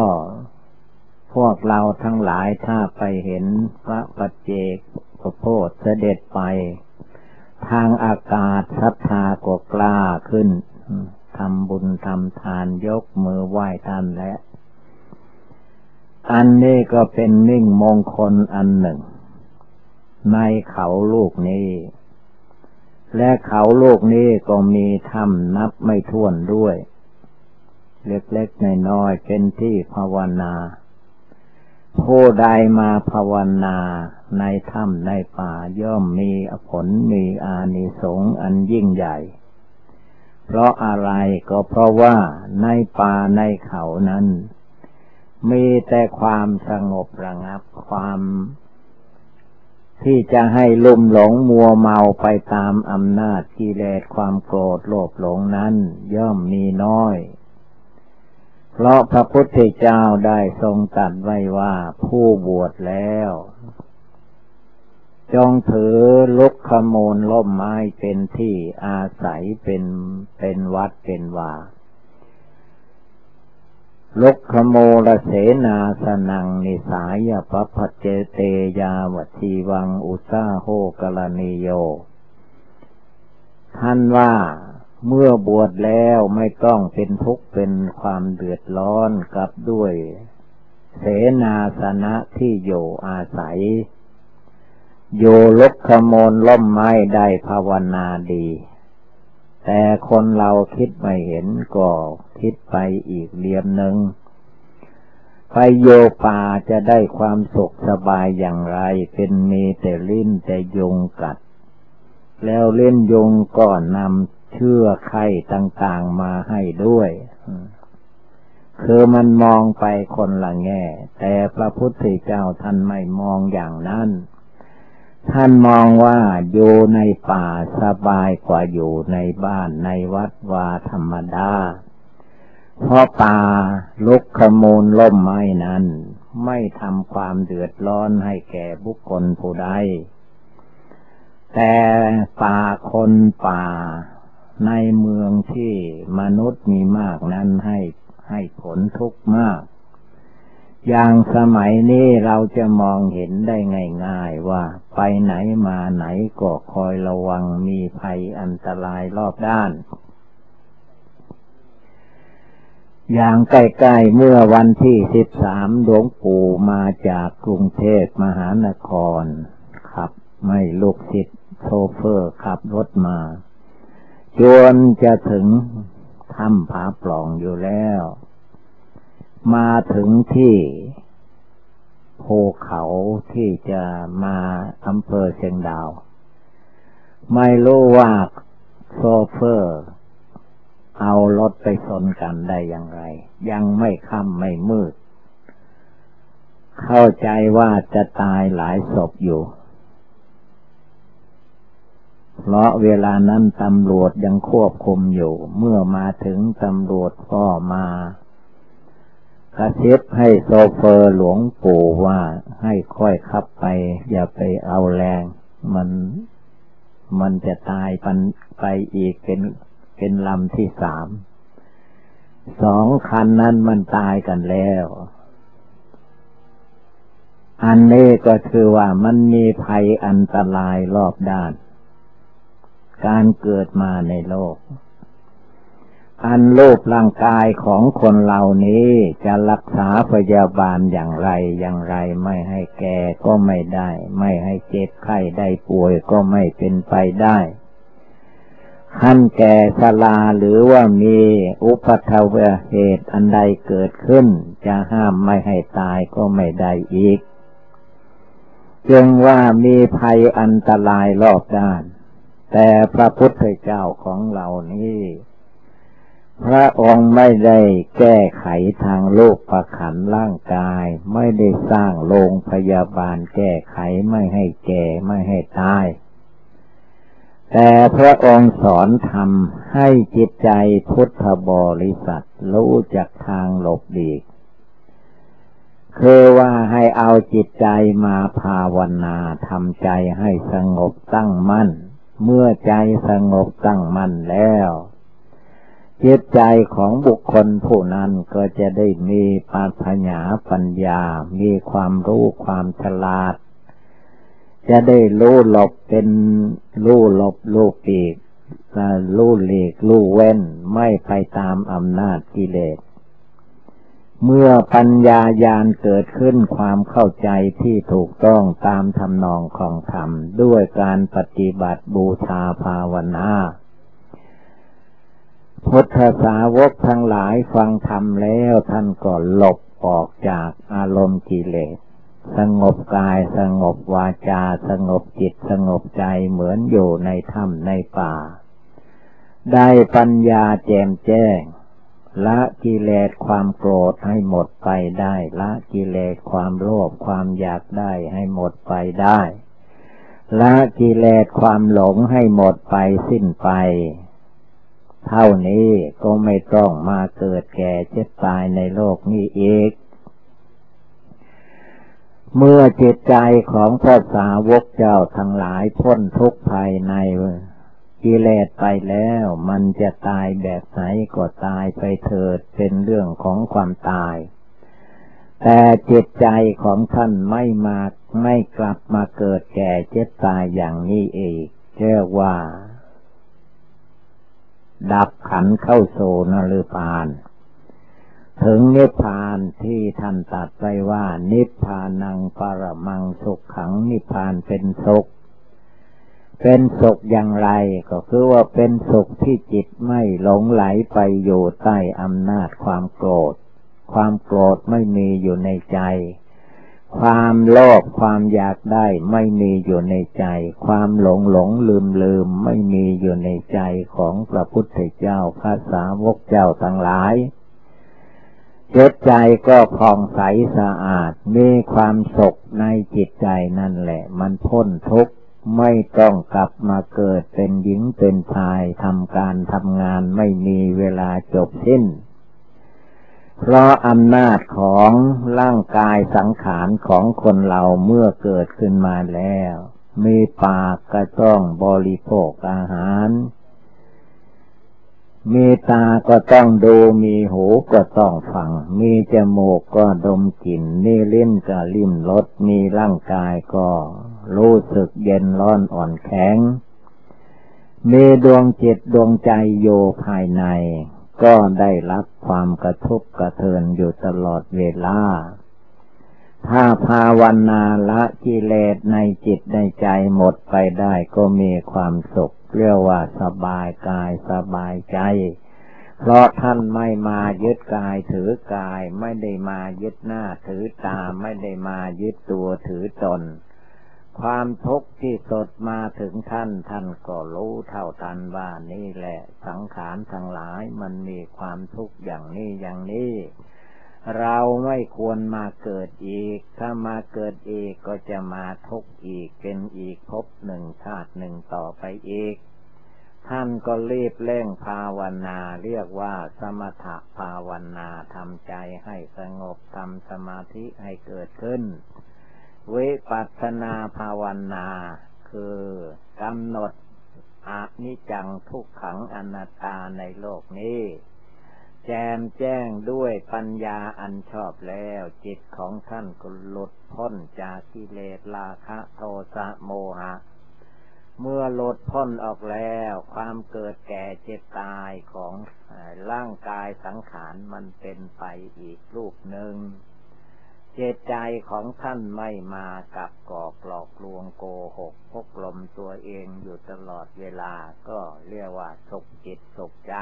พวกเราทั้งหลายถ้าไปเห็นพระปัจเจกพระโพธเสด็จไป ทางอากาศศรัทธาก็กล้าขึ้นทำบุญทำทานยกมือไหว้ท่านและ อันนี้ก็เป็นมิ่งมงคลอันหนึ่ง ในเขาลูกนี้ และเขาโลกนี้ก็มีถ้ำนับไม่ถ้วนด้วย เล็กๆน้อยๆเป็นที่ภาวนา ผู้ใดมาภาวนาในถ้ำในป่าย่อมมีผลมีอานิสงส์อันยิ่งใหญ่ เพราะอะไรก็เพราะว่าในป่าในเขานั้น มีแต่ความสงบระงับความ ที่จะให้ลุ่มหลงมัวเมาไปตามอำนาจกิเลสความโกรธโลภหลงนั้น ย่อมมีน้อย เพราะพระพุทธเจ้าได้ทรงตรัสไว้ว่าผู้บวชแล้ว จงถือลุกขโมลล่มไม้เป็นที่อาศัยเป็นเป็นวัดเป็นว่า ลุกขโมลเสนาสนังนิสายปปเจเตยาวทีวังอุซาโหกลนิโย ท่านว่าเมื่อบวชแล้วไม่ต้องเป็นทุกข์เป็นความเดือดร้อนกับด้วย เสนาสนะที่อยู่อาศัย โยลกขโมลล่มไม้ได้ภาวนาดี แต่คนเราคิดไม่เห็นก็คิดไปอีกเรียมหนึ่ง ไปโยป่าจะได้ความสุขสบายอย่างไร เป็นมีแต่ลิ้นแต่ยุงกัด แล้วเล่นยุงก็นำเชื่อไข่ต่างๆมาให้ด้วยคือมันมองไปคนละแง่ แต่พระพุทธเจ้าท่านไม่มองอย่างนั้น ท่านมองว่าอยู่ในป่าสบายกว่าอยู่ในบ้านในวัดวาธรรมดา เพราะป่าลุกขมูลล่มไม้นั้น ไม่ทำความเดือดร้อนให้แก่บุคคลผู้ใด แต่ป่าคนป่าในเมืองที่มนุษย์มีมากนั้นให้ให้ผลทุกข์มาก อย่างสมัยนี้เราจะมองเห็นได้ง่ายๆว่า ไปไหนมาไหนก็คอยระวังมีภัยอันตรายรอบด้าน อย่างใกล้ๆเมื่อวันที่สิบสามหลวงปู่มาจากกรุงเทพมหานครขับไม่ลูกศิษย์โชเฟอร์ขับรถมา จนจะถึงถ้ำผาปล่องอยู่แล้ว มาถึงที่ภูเขาที่จะมาอำเภอเชียงดาว ไม่รู้ว่าโซเฟอร์ เอารถไปชนกันได้อย่างไร ยังไม่ค่ำไม่มืด เข้าใจว่าจะตายหลายศพอยู่ เพราะเวลานั้นตำรวจยังควบคุมอยู่ เมื่อมาถึงตำรวจก็มา กระซิบให้โซเฟอร์หลวงปู่ว่าให้ค่อยขับไป อย่าไปเอาแรง มันมันจะตายปันไปอีกเป็นเป็นลำที่สาม สองคันนั้นมันตายกันแล้ว อันนี้ก็คือว่ามันมีภัยอันตรายรอบด้าน การเกิดมาในโลก อันรูปร่างกายของคนเหล่านี้จะรักษาพยาบาลอย่างไรอย่างไรไม่ให้แก่ก็ไม่ได้ ไม่ให้เจ็บไข้ได้ป่วยก็ไม่เป็นไปได้ขั้นแก่ชราหรือว่ามีอุปัทวเหตุอันใดเกิดขึ้น จะห้ามไม่ให้ตายก็ไม่ได้อีก จึงว่ามีภัยอันตรายรอบด้าน แต่พระพุทธเจ้าของเรานี้ พระองค์ไม่ได้แก้ไขทางโลกประขันร่างกาย ไม่ได้สร้างโรงพยาบาลแก้ไขไม่ให้แก่ไม่ให้ตาย แต่พระองค์สอนทำให้จิตใจพุทธบริษัทรู้จักทางหลบดีคือว่าให้เอาจิตใจมาภาวนาทำใจให้สงบตั้งมั่น เมื่อใจสงบตั้งมั่นแล้ว จิตใจของบุคคลผู้นั้นก็จะได้มีปัญญาปัญญา มีความรู้ความฉลาด จะได้รู้หลบเป็นรู้หลบรู้ปีกรู้หลีกรู้เว้นไม่ไปตามอำนาจกิเลส เมื่อปัญญาญาณเกิดขึ้นความเข้าใจที่ถูกต้องตามทำนองของธรรม ด้วยการปฏิบัติบูชาภาวนา พุทธสาวกทั้งหลายฟังธรรมแล้วท่านก็หลบออกจากอารมณ์กิเลส สงบกายสงบวาจา สงบจิตสงบใจเหมือนอยู่ในถ้ำในป่า ได้ปัญญาแจ่มแจ้ง ละกิเลสความโกรธให้หมดไปได้ ละกิเลสความโลภความอยากได้ให้หมดไปได้ละกิเลสความหลงให้หมดไปสิ้นไป เท่านี้ก็ไม่ต้องมาเกิดแก่เจ็บตายในโลกนี้อีก เมื่อจิตใจของพระสาวกเจ้าทั้งหลายพ้นทุกข์ภายในกิเลสไปแล้วมันจะตายแบบไหนก็ตายไปเถิดเป็นเรื่องของความตาย แต่จิตใจของท่านไม่มาไม่กลับมาเกิดแก่เจ็บตายอย่างนี้เองเรียกว่า ดับขันเข้าโซนรพาน ถึงนิพพานที่ท่านตัดไว้ว่า นิพพานังปรมังสุขขังนิพพานเป็นสุข เป็นสุขอย่างไรก็คือว่าเป็นสุขที่จิตไม่หลงไหลไปอยู่ใต้อำนาจความโกรธ ความโกรธไม่มีอยู่ในใจ ความโลภความอยากได้ไม่มีอยู่ในใจ ความหลงหลงลืมลืมไม่มีอยู่ในใจของพระพุทธเจ้าพระสาวกเจ้าทั้งหลายจิตใจก็ผ่องใสสะอาด มีความสุขในจิตใจนั่นแหละ มันพ้นทุกข์ไม่ต้องกลับมาเกิดเป็นหญิงเป็นชายทำการทำงานไม่มีเวลาจบสิ้น เพราะอำนาจของร่างกายสังขารของคนเราเมื่อเกิดขึ้นมาแล้ว มีปากก็ต้องบริโภคอาหาร มีตาก็ต้องดู มีหูก็ต้องฟัง มีจมูกก็ดมกลิ่นมีลิ้นก็ลิ้มรส มีร่างกายก็รู้สึกเย็นร้อนอ่อนแข็งมีดวงจิตดวงใจโยภายใน ก็ได้รับความกระทบกระเทือนอยู่ตลอดเวลา ถ้าภาวนาละกิเลสในจิตในใจหมดไปได้ก็มีความสุข เรียกว่าสบายกายสบายใจ เพราะท่านไม่มายึดกายถือกายไม่ได้มายึดหน้าถือตาไม่ได้มายึดตัวถือตน ความทุกข์ที่สดมาถึงท่านท่านก็รู้เท่าทันว่านี่แหละสังขารทั้งหลายมันมีความทุกข์อย่างนี้อย่างนี้ เราไม่ควรมาเกิดอีก ถ้ามาเกิดอีกก็จะมาทุกข์อีกเป็นอีกภพหนึ่งชาติหนึ่งต่อไปอีก ท่านก็รีบเร่งภาวนาเรียกว่าสมถภาวนาทำใจให้สงบทำสมาธิให้เกิดขึ้น วิปัสนาภาวนา คือกำหนดอนิจังทุกขังอนัตตาในโลกนี้ แจมแจ้งด้วยปัญญาอันชอบแล้ว จิตของท่านก็หลุดพ้นจากกิเลสราคะโทสะโมหะ เมื่อลดพ้นออกแล้ว ความเกิดแก่เจ็บตายของร่างกายสังขารมันเป็นไปอีกรูปหนึ่ง เจตใจของท่านไม่มากับกอกหลอกลวงโกหกพกลมตัวเองอยู่ตลอดเวลาก็เรียกว่าสุขจิตสุขใจ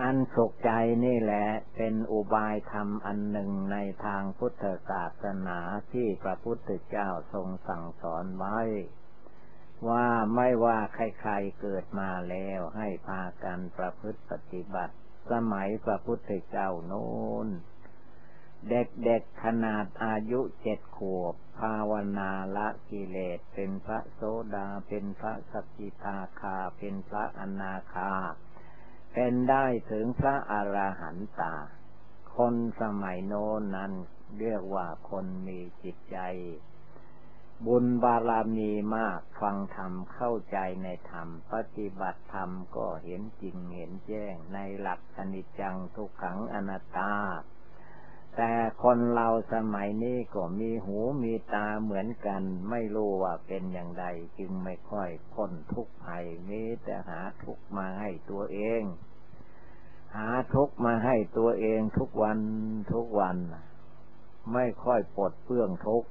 อันสุขใจนี่แหละเป็นอุบายธรรมอันหนึ่งในทางพุทธศาสนาที่พระพุทธเจ้าทรงสั่งสอนไว้ ว่าไม่ว่าใครๆเกิดมาแล้วให้พากันประพฤติปฏิบัติ สมัยพระพุทธเจ้าโน้น เด็กๆขนาดอายุเจ็ดขวบ ภาวนาละกิเลสเป็นพระโสดาเป็นพระสกิทาคาเป็นพระอนาคา เป็นได้ถึงพระอรหันตา คนสมัยโน้นนั้นเรียกว่าคนมีจิตใจ บุญบารมีมากฟังธรรมเข้าใจในธรรม ปฏิบัติธรรมก็เห็นจริงเห็นแจ้งในหลักอนิจจังทุกขังอนัตตา แต่คนเราสมัยนี้ก็มีหูมีตาเหมือนกัน ไม่รู้ว่าเป็นอย่างไรจึงไม่ค่อยพ้นทุกข์ภัยมีแต่หาทุกข์มาให้ตัวเอง หาทุกข์มาให้ตัวเองทุกวันทุกวัน ไม่ค่อยปลดเปื้องทุกข์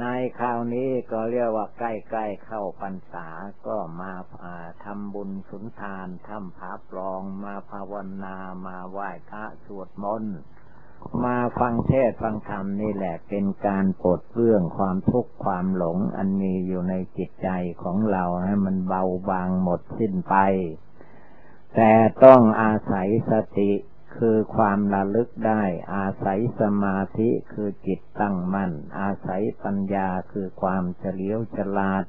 ในคราวนี้ก็เรียกว่าใกล้ๆเข้าพรรษาก็มาทำบุญสุนทานทำผาปลองมาภาวนามาไหว้พระสวดมนต์ มาฟังเทศฟังธรรมนี่แหละเป็นการปลดเรื่องความทุกข์ความหลงอันมีอยู่ในจิตใจของเราให้มันเบาบางหมดสิ้นไป แต่ต้องอาศัยสติคือความระลึกได้ อาศัยสมาธิคือจิตตั้งมั่น อาศัยปัญญาคือความเฉลียวฉลาด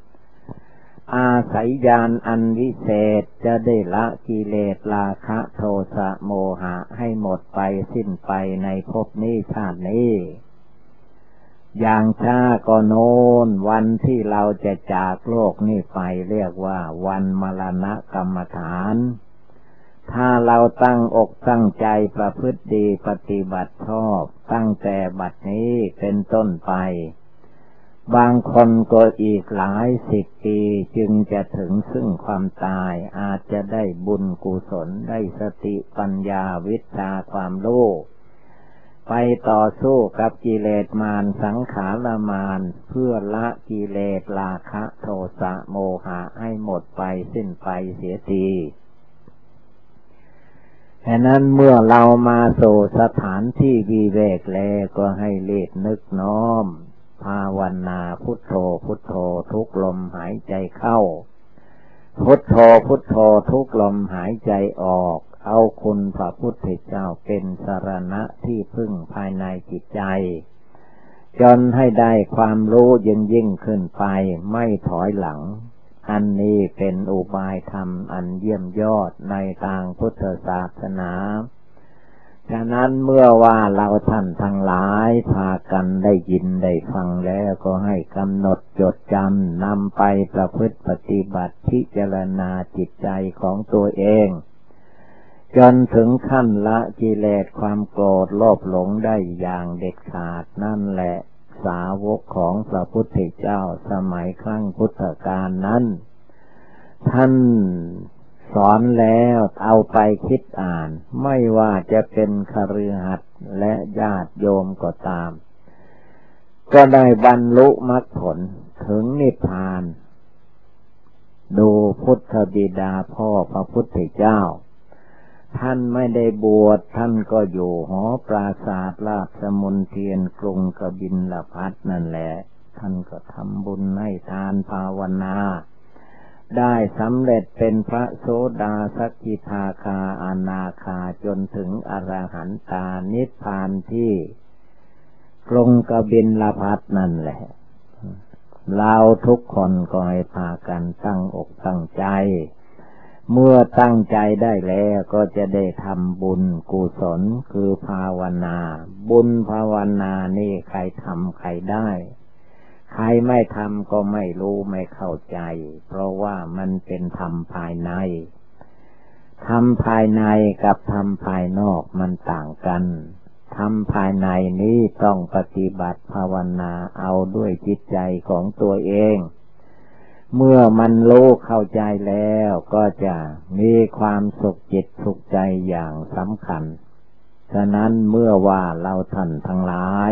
อาศัยญาณอันวิเศษจะได้ละกิเลสราคะโทสะโมหะให้หมดไปสิ้นไปในภพนี้ชาตินี้ อย่างช้าก็โน้นวันที่เราจะจากโลกนี้ไปเรียกว่าวันมรณะกรรมฐาน ถ้าเราตั้งอกตั้งใจประพฤติดีปฏิบัติชอบตั้งแต่บัดนี้เป็นต้นไป บางคนก็อีกหลายสิบปีจึงจะถึงซึ่งความตายอาจจะได้บุญกุศลได้สติปัญญาวิชาความรู้ไปต่อสู้กับกิเลสมารสังขารมารเพื่อละกิเลสราคะโทสะโมหะให้หมดไปสิ้นไปเสียทีฉะนั้นเมื่อเรามาสู่สถานที่วีเวกแล้วก็ให้เลีกนึกน้อม ภาวนาพุทโธพุทโธทุกลมหายใจเข้า พุทโธพุทโธทุกลมหายใจออก เอาคุณพระพุทธเจ้าเป็นสารณะที่พึ่งภายในจิตใจ จนให้ได้ความรู้ยิ่งยิ่งขึ้นไปไม่ถอยหลัง อันนี้เป็นอุบายธรรมอันเยี่ยมยอดในทางพุทธศาสนา ฉะนั้นเมื่อว่าเราท่านทั้งหลายพากันได้ยินได้ฟังแล้วก็ให้กำหนดจดจำนำไปประพฤติปฏิบัติพิจารณาจิตใจของตัวเอง จนถึงขั้นละกิเลสความโกรธโลภหลงได้อย่างเด็ดขาดนั่นแหละสาวกของพระพุทธเจ้าสมัยครั้งพุทธกาลนั้น ท่าน สอนแล้วเอาไปคิดอ่าน ไม่ว่าจะเป็นคฤหัสถ์และญาติโยมก็ตาม ก็ได้บรรลุมรรคผลถึงนิพพาน ดูพุทธบิดาพ่อพระพุทธเจ้า ท่านไม่ได้บวชท่านก็อยู่หอปราศาสตร์ลาสมุนเทียนกรุงกบินละพัดนั่นแหละ ท่านก็ทำบุญให้ทานภาวนา ได้สำเร็จเป็นพระโสดาสกิทาคาอนาคาจนถึงอรหันตานิพพานที่กรงกบินละพัดนั่นแหละ เราทุกคนก็ให้พากันตั้งอกตั้งใจ เมื่อตั้งใจได้แล้วก็จะได้ทำบุญกุศลคือภาวนา บุญภาวนานี่ใครทำใครได้ ใครไม่ทำก็ไม่รู้ไม่เข้าใจ เพราะว่ามันเป็นธรรมภายใน ธรรมภายในกับธรรมภายนอกมันต่างกันทำภายในนี้ต้องปฏิบัติภาวนาเอาด้วยจิตใจของตัวเอง เมื่อมันรู้เข้าใจแล้วก็จะมีความสุขจิตสุขใจอย่างสำคัญ ฉะนั้นเมื่อว่าเราท่านทั้งหลาย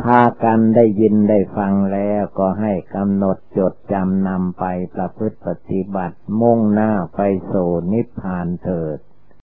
พากันได้ยินได้ฟังแล้วก็ให้กำหนดจดจำนำไปประพฤติปฏิบัติมุ่งหน้าไปสู่นิพพานเถิด